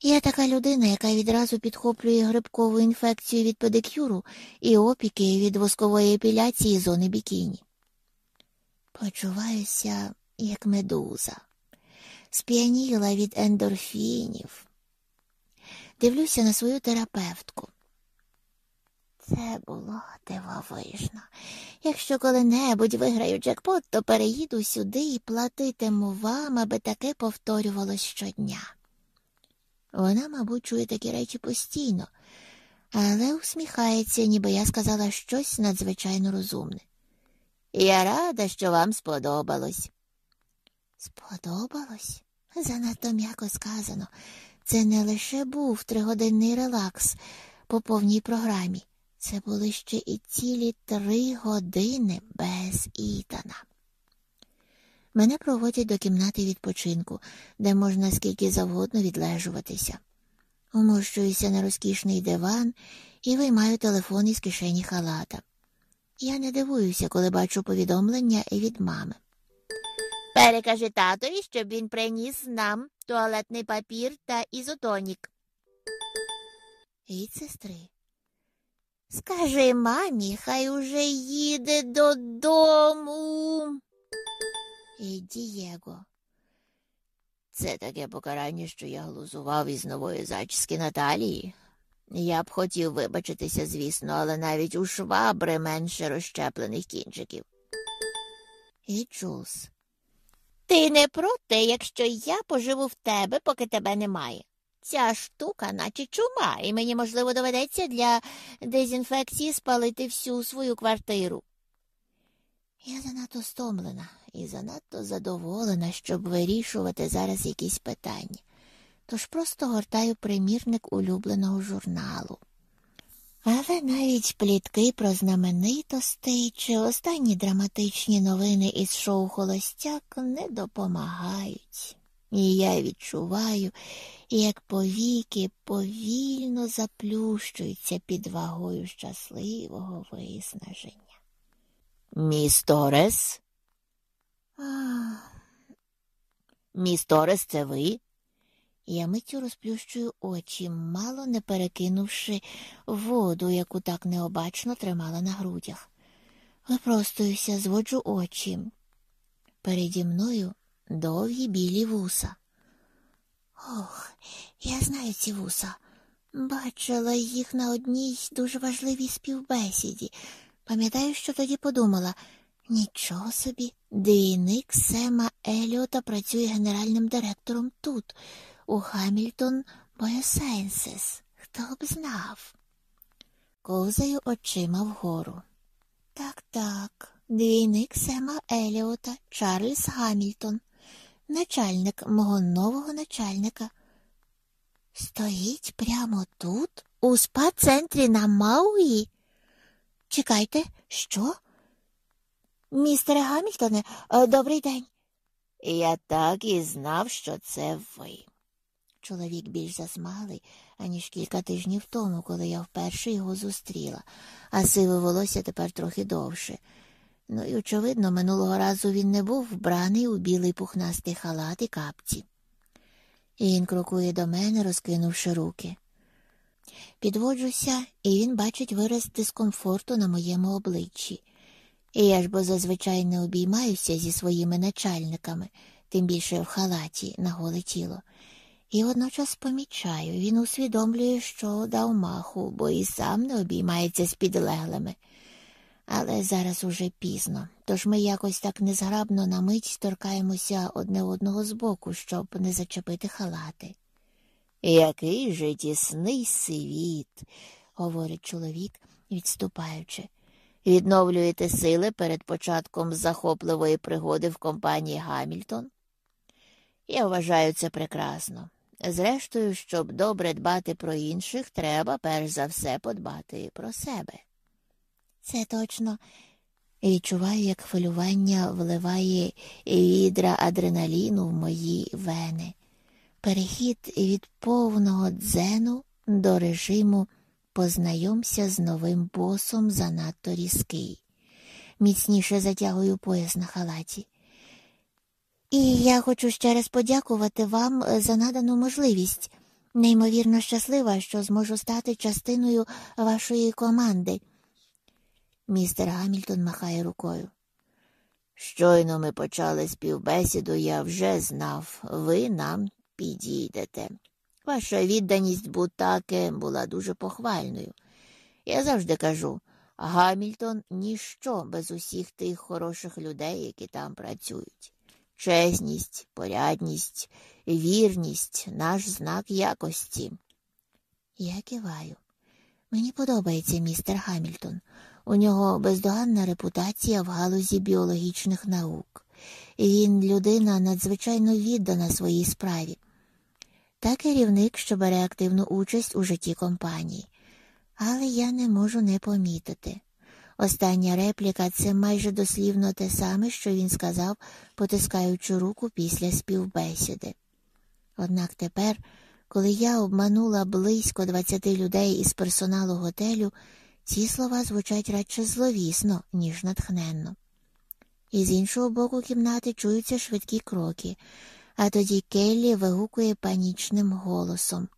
Я така людина, яка відразу підхоплює грибкову інфекцію від педикюру і опіки від воскової епіляції зони бікіні. Почуваюся, як медуза, сп'яніла від ендорфінів. Дивлюся на свою терапевтку. Це було дивовижно. Якщо коли-небудь виграю джекпот, то переїду сюди і платитиму вам, аби таке повторювалось щодня. Вона, мабуть, чує такі речі постійно, але усміхається, ніби я сказала щось надзвичайно розумне. Я рада, що вам сподобалось. Сподобалось? Занадто м'яко сказано. Це не лише був тригодинний релакс по повній програмі. Це були ще і цілі три години без Ітана. Мене проводять до кімнати відпочинку, де можна скільки завгодно відлежуватися. Умощуюся на розкішний диван і виймаю телефон із кишені халата. Я не дивуюся, коли бачу повідомлення від мами. Перекажи татові, щоб він приніс нам туалетний папір та ізотонік. Від сестри. Скажи мамі, хай уже їде додому. І Дієго. Це таке покарання, що я глузував із нової зачіски Наталії. Я б хотів вибачитися, звісно, але навіть у швабри менше розщеплених кінчиків. І Джулс. Ти не проти, якщо я поживу в тебе, поки тебе немає. Ця штука, наче чума, і мені, можливо, доведеться для дезінфекції спалити всю свою квартиру. Я занадто стомлена і занадто задоволена, щоб вирішувати зараз якісь питання, тож просто гортаю примірник улюбленого журналу. Але навіть плітки про знаменитостей чи останні драматичні новини із шоу Холостяк не допомагають. І я відчуваю, як повіки повільно заплющуються під вагою щасливого виснаження. Міс Торес? Міс Торес, це ви? Я миттю розплющую очі, мало не перекинувши воду, яку так необачно тримала на грудях. Випростуюся, зводжу очі. Переді мною довгі білі вуса. Ох, я знаю ці вуса. Бачила їх на одній дуже важливій співбесіді. Пам'ятаю, що тоді подумала нічого собі, двійник Сема Еліота працює генеральним директором тут, у Хамільтон Biosciences. Хто б знав? Ковзаю очима вгору. Так, так, двійник Сема Еліота, Чарльз Гамільтон, начальник мого нового начальника. Стоїть прямо тут, у спа-центрі на Мауї? Чекайте, що? Містере Гамільтоне, е, добрий день. Я так і знав, що це ви. Чоловік більш засмалий, аніж кілька тижнів тому, коли я вперше його зустріла, а сиве волосся тепер трохи довше. Ну і, очевидно, минулого разу він не був вбраний у білий пухнастий халат і капці. І він крокує до мене, розкинувши руки. Підводжуся, і він бачить вираз дискомфорту на моєму обличчі. Я ж бо зазвичай не обіймаюся зі своїми начальниками, тим більше в халаті на голе тіло. І водночас помічаю, він усвідомлює, що дав маху, бо і сам не обіймається з підлеглими. Але зараз уже пізно, тож ми якось так незграбно на мить торкаємося одне одного збоку, щоб не зачепити халати. Який же тісний світ, говорить чоловік, відступаючи. Відновлюєте сили перед початком захопливої пригоди в компанії Гамільтон? Я вважаю це прекрасно. Зрештою, щоб добре дбати про інших, треба перш за все подбати про себе. Це точно. Відчуваю, як хвилювання вливає відра адреналіну в мої вени. Перехід від повного дзену до режиму познайомся з новим босом занадто різкий. Міцніше затягую пояс на халаті. І я хочу ще раз подякувати вам за надану можливість. Неймовірно щаслива, що зможу стати частиною вашої команди. Містер Гамільтон махає рукою. Щойно ми почали співбесіду, я вже знав, ви нам підійдете. Ваша відданість Бутаке була дуже похвальною. Я завжди кажу Гамільтон ніщо без усіх тих хороших людей, які там працюють. Чесність, порядність, вірність наш знак якості. Я киваю. Мені подобається містер Гамільтон. У нього бездоганна репутація в галузі біологічних наук. Він людина надзвичайно віддана своїй справі та керівник, що бере активну участь у житті компанії. Але я не можу не помітити. Остання репліка це майже дослівно те саме, що він сказав, потискаючи руку після співбесіди. Однак тепер, коли я обманула близько двадцяти людей із персоналу готелю, ці слова звучать радше зловісно, ніж натхненно. І з іншого боку кімнати чуються швидкі кроки, а тоді Келлі вигукує панічним голосом.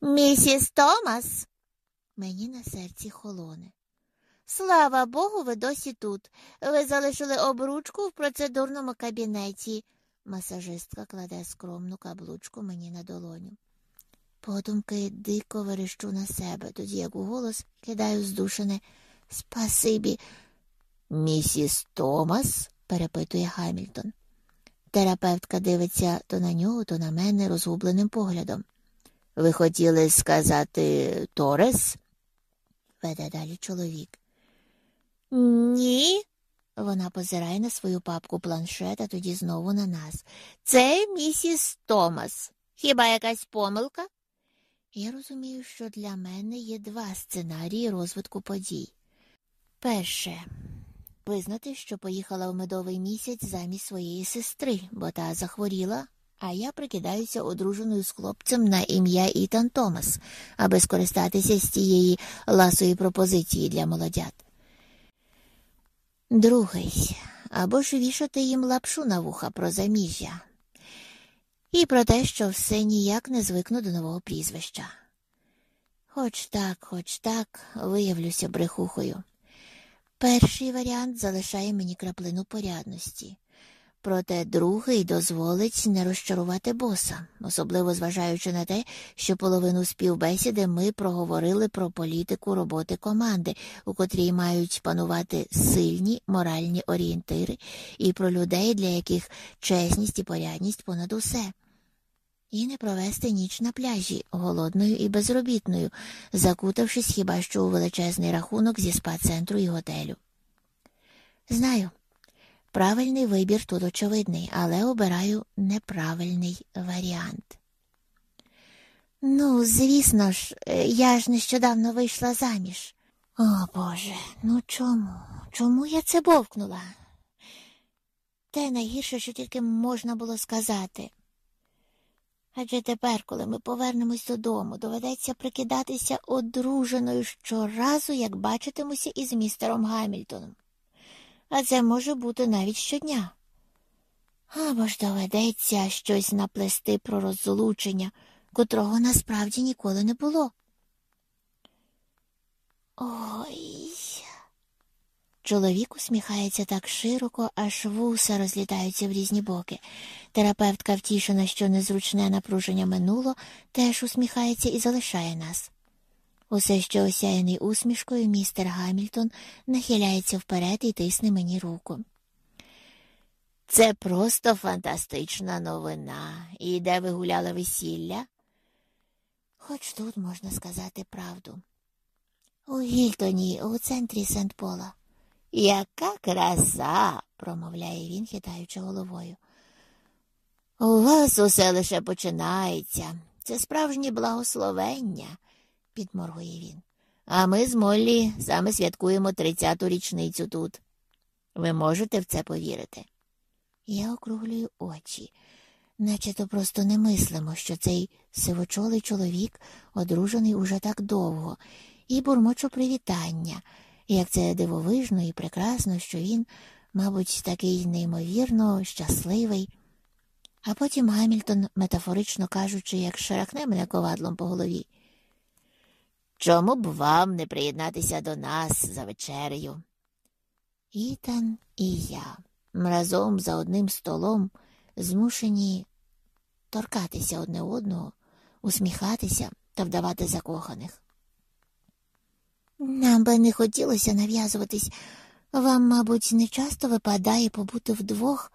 Місіс Томас. Мені на серці холоне. Слава Богу, ви досі тут. Ви залишили обручку в процедурному кабінеті. Масажистка кладе скромну каблучку мені на долоню. Подумки дико верещу на себе, тоді як у голос кидаю здушене Спасибі. Місіс Томас? перепитує Гамільтон. Терапевтка дивиться то на нього, то на мене розгубленим поглядом. Ви хотіли сказати Торес? веде далі чоловік. Ні. Вона позирає на свою папку планшет, тоді знову на нас. Це місіс Томас. Хіба якась помилка? Я розумію, що для мене є два сценарії розвитку подій. Перше визнати, що поїхала в медовий місяць замість своєї сестри, бо та захворіла, а я прикидаюся одруженою з хлопцем на ім'я Ітан Томас, аби скористатися з цієї ласої пропозиції для молодят. Другий або ж вішати їм лапшу на вуха про заміжжя. І про те, що все ніяк не звикну до нового прізвища. Хоч так, хоч так, виявлюся брехухою. Перший варіант залишає мені краплину порядності, проте другий дозволить не розчарувати боса, особливо зважаючи на те, що половину співбесіди ми проговорили про політику роботи команди, у котрій мають панувати сильні моральні орієнтири, і про людей, для яких чесність і порядність понад усе. І не провести ніч на пляжі, голодною і безробітною, закутавшись хіба що у величезний рахунок зі спа-центру і готелю. Знаю, правильний вибір тут очевидний, але обираю неправильний варіант. Ну, звісно ж, я ж нещодавно вийшла заміж. О Боже, ну чому? Чому я це бовкнула? Те найгірше, що тільки можна було сказати. Адже тепер, коли ми повернемось додому, доведеться прикидатися одруженою щоразу, як бачитимуся із містером Гамільтоном. А це може бути навіть щодня. Або ж доведеться щось наплести про розлучення, котрого насправді ніколи не було. Ой. Чоловік усміхається так широко, аж вуса розлітаються в різні боки. Терапевтка, втішена, що незручне напруження минуло, теж усміхається і залишає нас. Усе ще осяяний усмішкою, містер Гамільтон нахиляється вперед і тисне мені руку. Це просто фантастична новина. І де ви гуляли весілля? Хоч тут можна сказати правду. У Гільтоні, у центрі Сент Пола. Яка краса, промовляє він, хитаючи головою. У вас усе лише починається. Це справжнє благословення, підморгує він. А ми з Моллі саме святкуємо тридцяту річницю тут. Ви можете в це повірити? Я округлюю очі, наче то просто не мислимо, що цей сивочолий чоловік одружений уже так довго, і бурмочу привітання, як це дивовижно і прекрасно, що він, мабуть, такий неймовірно щасливий. А потім Гамільтон, метафорично кажучи, як шарахне мене ковадлом по голові. Чому б вам не приєднатися до нас за вечерею? Ітан і я разом за одним столом змушені торкатися одне одного, усміхатися та вдавати закоханих. Нам би не хотілося нав'язуватись. Вам, мабуть, не часто випадає побути вдвох.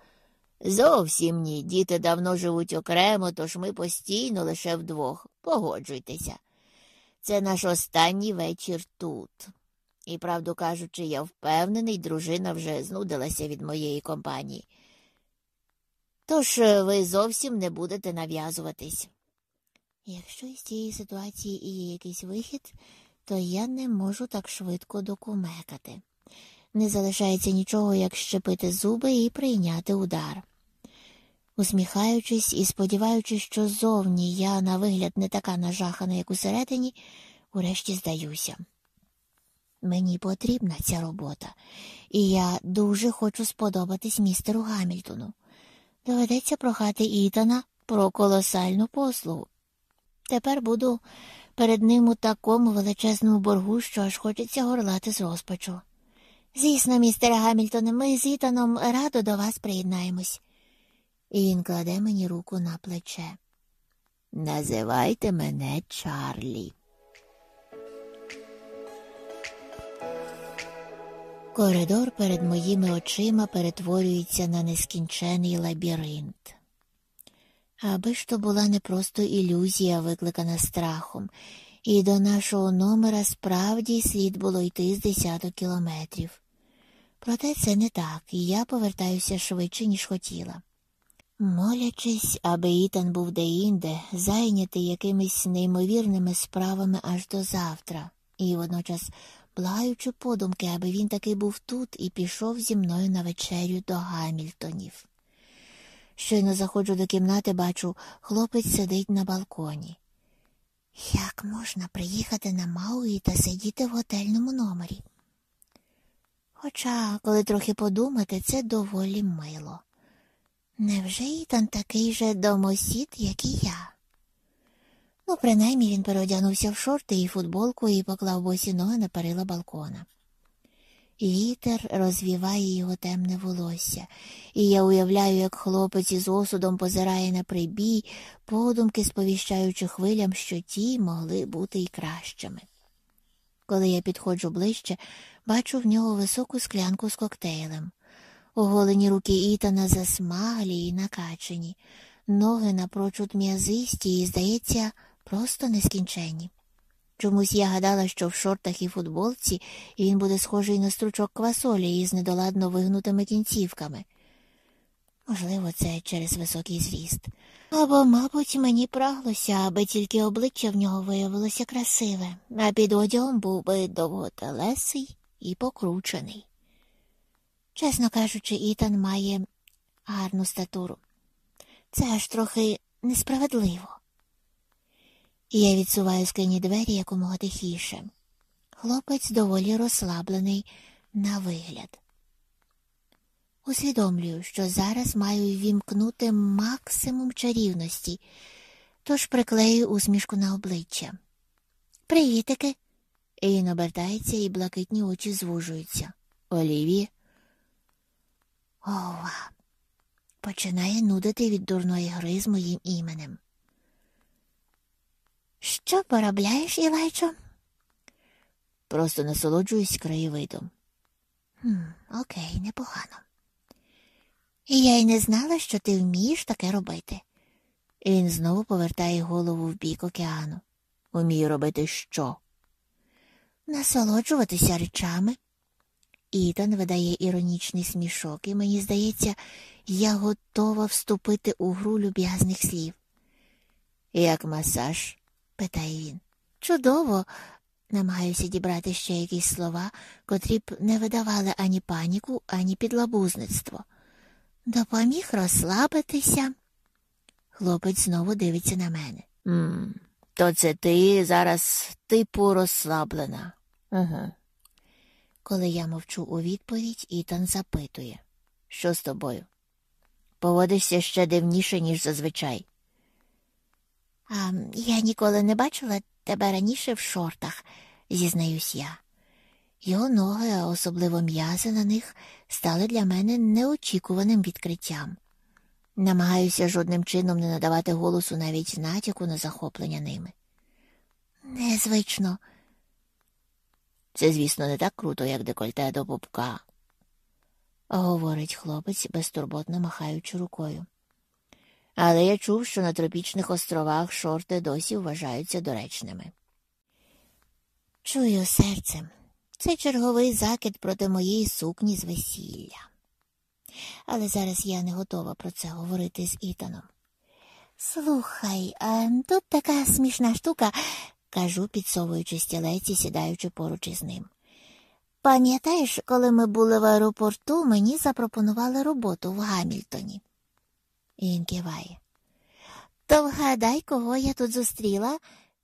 Зовсім ні. Діти давно живуть окремо, тож ми постійно лише вдвох. Погоджуйтеся. Це наш останній вечір тут. І, правду кажучи, я впевнений, дружина вже знудилася від моєї компанії. Тож е, ви зовсім не будете нав'язуватись. Якщо із цієї ситуації і є якийсь вихід, то я не можу так швидко докумекати. Не залишається нічого, як щепити зуби і прийняти удар. Усміхаючись і сподіваючись, що зовні я на вигляд не така нажахана, як усередині, урешті здаюся. Мені потрібна ця робота, і я дуже хочу сподобатись містеру Гамільтону. Доведеться прохати Ітана про колосальну послугу. Тепер буду перед ним у такому величезному боргу, що аж хочеться горлати з розпачу. Звісно, містере Гамільтоне, ми з Ітаном радо до вас приєднаємось. І він кладе мені руку на плече. Називайте мене Чарлі. Коридор перед моїми очима перетворюється на нескінчений лабіринт. Аби ж то була не просто ілюзія, викликана страхом, і до нашого номера справді слід було йти з десяток кілометрів. Проте це не так, і я повертаюся швидше, ніж хотіла. Молячись, аби Ітан був деінде, зайнятий якимись неймовірними справами аж до завтра, і водночас благаючи подумки, аби він таки був тут і пішов зі мною на вечерю до Гамільтонів. Щойно заходжу до кімнати, бачу, хлопець сидить на балконі. Як можна приїхати на Мауї та сидіти в готельному номері? Хоча, коли трохи подумати, це доволі мило. Невже Ітан такий же домосід, як і я? Ну, принаймні він переодягнувся в шорти і футболку і поклав босі ноги на перила балкона. Вітер розвіває його темне волосся, і я уявляю, як хлопець із осудом позирає на прибій, подумки сповіщаючи хвилям, що ті могли бути й кращими. Коли я підходжу ближче, бачу в нього високу склянку з коктейлем. Оголені руки Ітана засмаглі і накачені, ноги напрочуд м'язисті і, здається, просто нескінченні. Чомусь я гадала, що в шортах і футболці він буде схожий на стручок квасолі із недоладно вигнутими кінцівками. Можливо, це через високий зріст. Або, мабуть, мені праглося, аби тільки обличчя в нього виявилося красиве, а під одягом був би довготелесий і покручений. Чесно кажучи, Ітан має гарну статуру. Це аж трохи несправедливо. Я відсуваю скрині двері якомога тихіше. Хлопець доволі розслаблений на вигляд. Усвідомлюю, що зараз маю ввімкнути максимум чарівності, тож приклею усмішку на обличчя. Привітики. Він обертається, і блакитні очі звужуються. Оліві. Ова. Починає нудити від дурної гри з моїм іменем. Що поробляєш, Ілайчо? Просто насолоджуюсь краєвидом. Хм, Окей, непогано. І я й не знала, що ти вмієш таке робити. І він знову повертає голову в бік океану. Умію робити що? Насолоджуватися речами. Ітан видає іронічний смішок, і мені здається, я готова вступити у гру люб'язних слів. Як масаж? Питає він. Чудово, Намагаюся дібрати ще якісь слова, котрі б не видавали ані паніку, ані підлабузництво. Допоміг розслабитися. Хлопець знову дивиться на мене. «М, То це ти зараз типу розслаблена. Угу. Коли я мовчу у відповідь, Ітан запитує. Що з тобою? Поводишся ще дивніше, ніж зазвичай. А я ніколи не бачила тебе раніше в шортах, зізнаюсь я. Його ноги, а особливо м'язи на них, стали для мене неочікуваним відкриттям. Намагаюся жодним чином не надавати голосу навіть натяку на захоплення ними. Незвично, Це, звісно, не так круто, як декольте до пупка. говорить хлопець, безтурботно махаючи рукою. Але я чув, що на тропічних островах шорти досі вважаються доречними. Чую серцем. Це черговий закид проти моєї сукні з весілля. Але зараз я не готова про це говорити з Ітаном. Слухай, а тут така смішна штука, кажу, підсовуючи стілець і сідаючи поруч із ним. Пам'ятаєш, коли ми були в аеропорту, мені запропонували роботу в Гамільтоні. Він киває. То вгадай, кого я тут зустріла,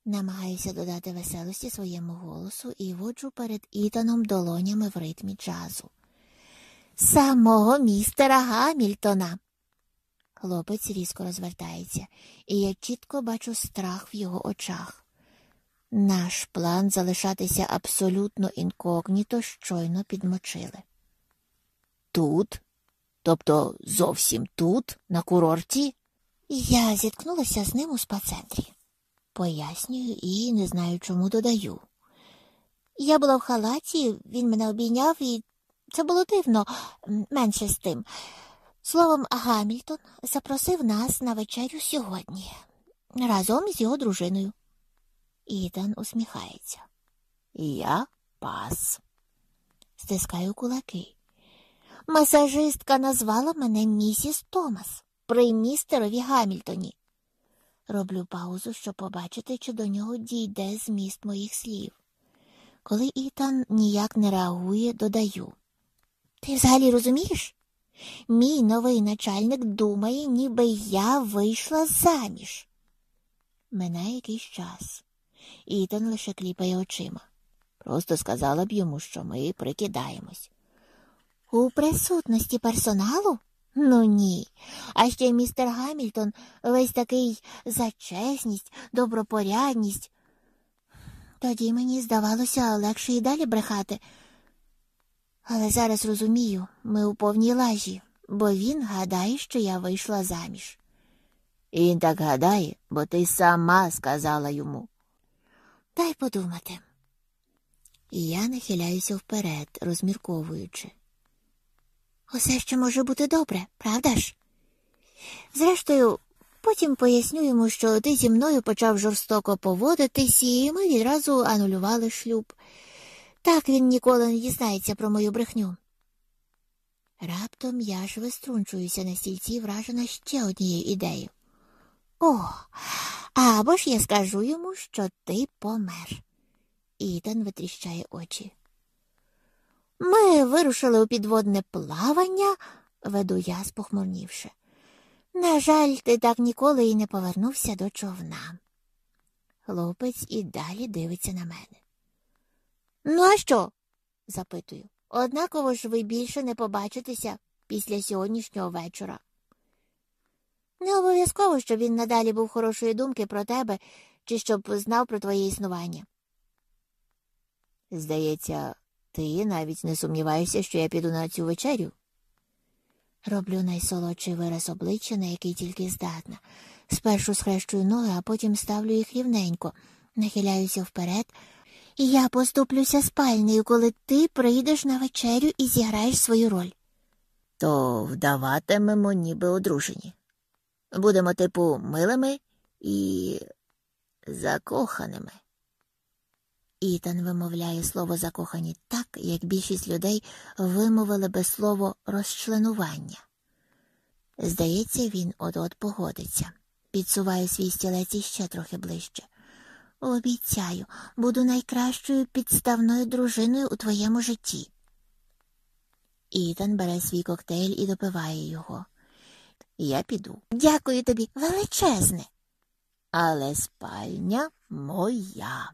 Намагаюся додати веселості своєму голосу і воджу перед Ітаном долонями в ритмі джазу. Самого містера Гамільтона. Хлопець різко розвертається, і я чітко бачу страх в його очах. Наш план залишатися абсолютно інкогніто щойно підмочили. Тут? Тобто зовсім тут, на курорті? Я зіткнулася з ним у спа-центрі. Пояснюю і не знаю, чому додаю. Я була в халаті, він мене обійняв, і це було дивно, менше з тим. Словом, Гамільтон запросив нас на вечерю сьогодні, разом із його дружиною. Ітан усміхається. Я пас. Стискаю кулаки. Масажистка назвала мене місіс Томас при містерові Гамільтоні. Роблю паузу, щоб побачити, чи до нього дійде зміст моїх слів. Коли Ітан ніяк не реагує, додаю. Ти взагалі розумієш? Мій новий начальник думає, ніби я вийшла заміж. Минає якийсь час. Ітан лише кліпає очима. Просто сказала б йому, що ми прикидаємось. У присутності персоналу? Ну ні. А ще й містер Гамільтон весь такий за чесність, добропорядність. Тоді мені здавалося легше і далі брехати. Але зараз розумію, ми у повній лажі, бо він гадає, що я вийшла заміж. І він так гадає, бо ти сама сказала йому. Дай подумати. І я нахиляюся вперед, розмірковуючи. Усе ще може бути добре, правда ж? Зрештою, потім поясню йому, що ти зі мною почав жорстоко поводитись, і ми відразу анулювали шлюб. Так він ніколи не дізнається про мою брехню. Раптом я ж виструнчуюся на стільці, вражена ще однією ідеєю. О, або ж я скажу йому, що ти помер. Ітан витріщає очі. Ми вирушили у підводне плавання, веду я, спохмурнівши. На жаль, ти так ніколи і не повернувся до човна. Хлопець і далі дивиться на мене. Ну, а що? запитую. Однаково ж ви більше не побачитеся після сьогоднішнього вечора. Не обов'язково, щоб він надалі був хорошої думки про тебе чи щоб знав про твоє існування. Здається, ти навіть не сумніваєшся, що я піду на цю вечерю. Роблю найсолодший вираз обличчя, на який тільки здатна. Спершу схрещую ноги, а потім ставлю їх рівненько, нахиляюся вперед, і я поступлюся спальнею, коли ти прийдеш на вечерю і зіграєш свою роль. То вдаватимемо, ніби одружені. Будемо, типу, милими і закоханими. Ітан вимовляє слово закохані так, як більшість людей вимовили би слово розчленування. Здається, він от от погодиться, підсуває свій стілець іще трохи ближче. Обіцяю, буду найкращою підставною дружиною у твоєму житті. Ітан бере свій коктейль і допиває його. Я піду. Дякую тобі, величезне. Але спальня моя.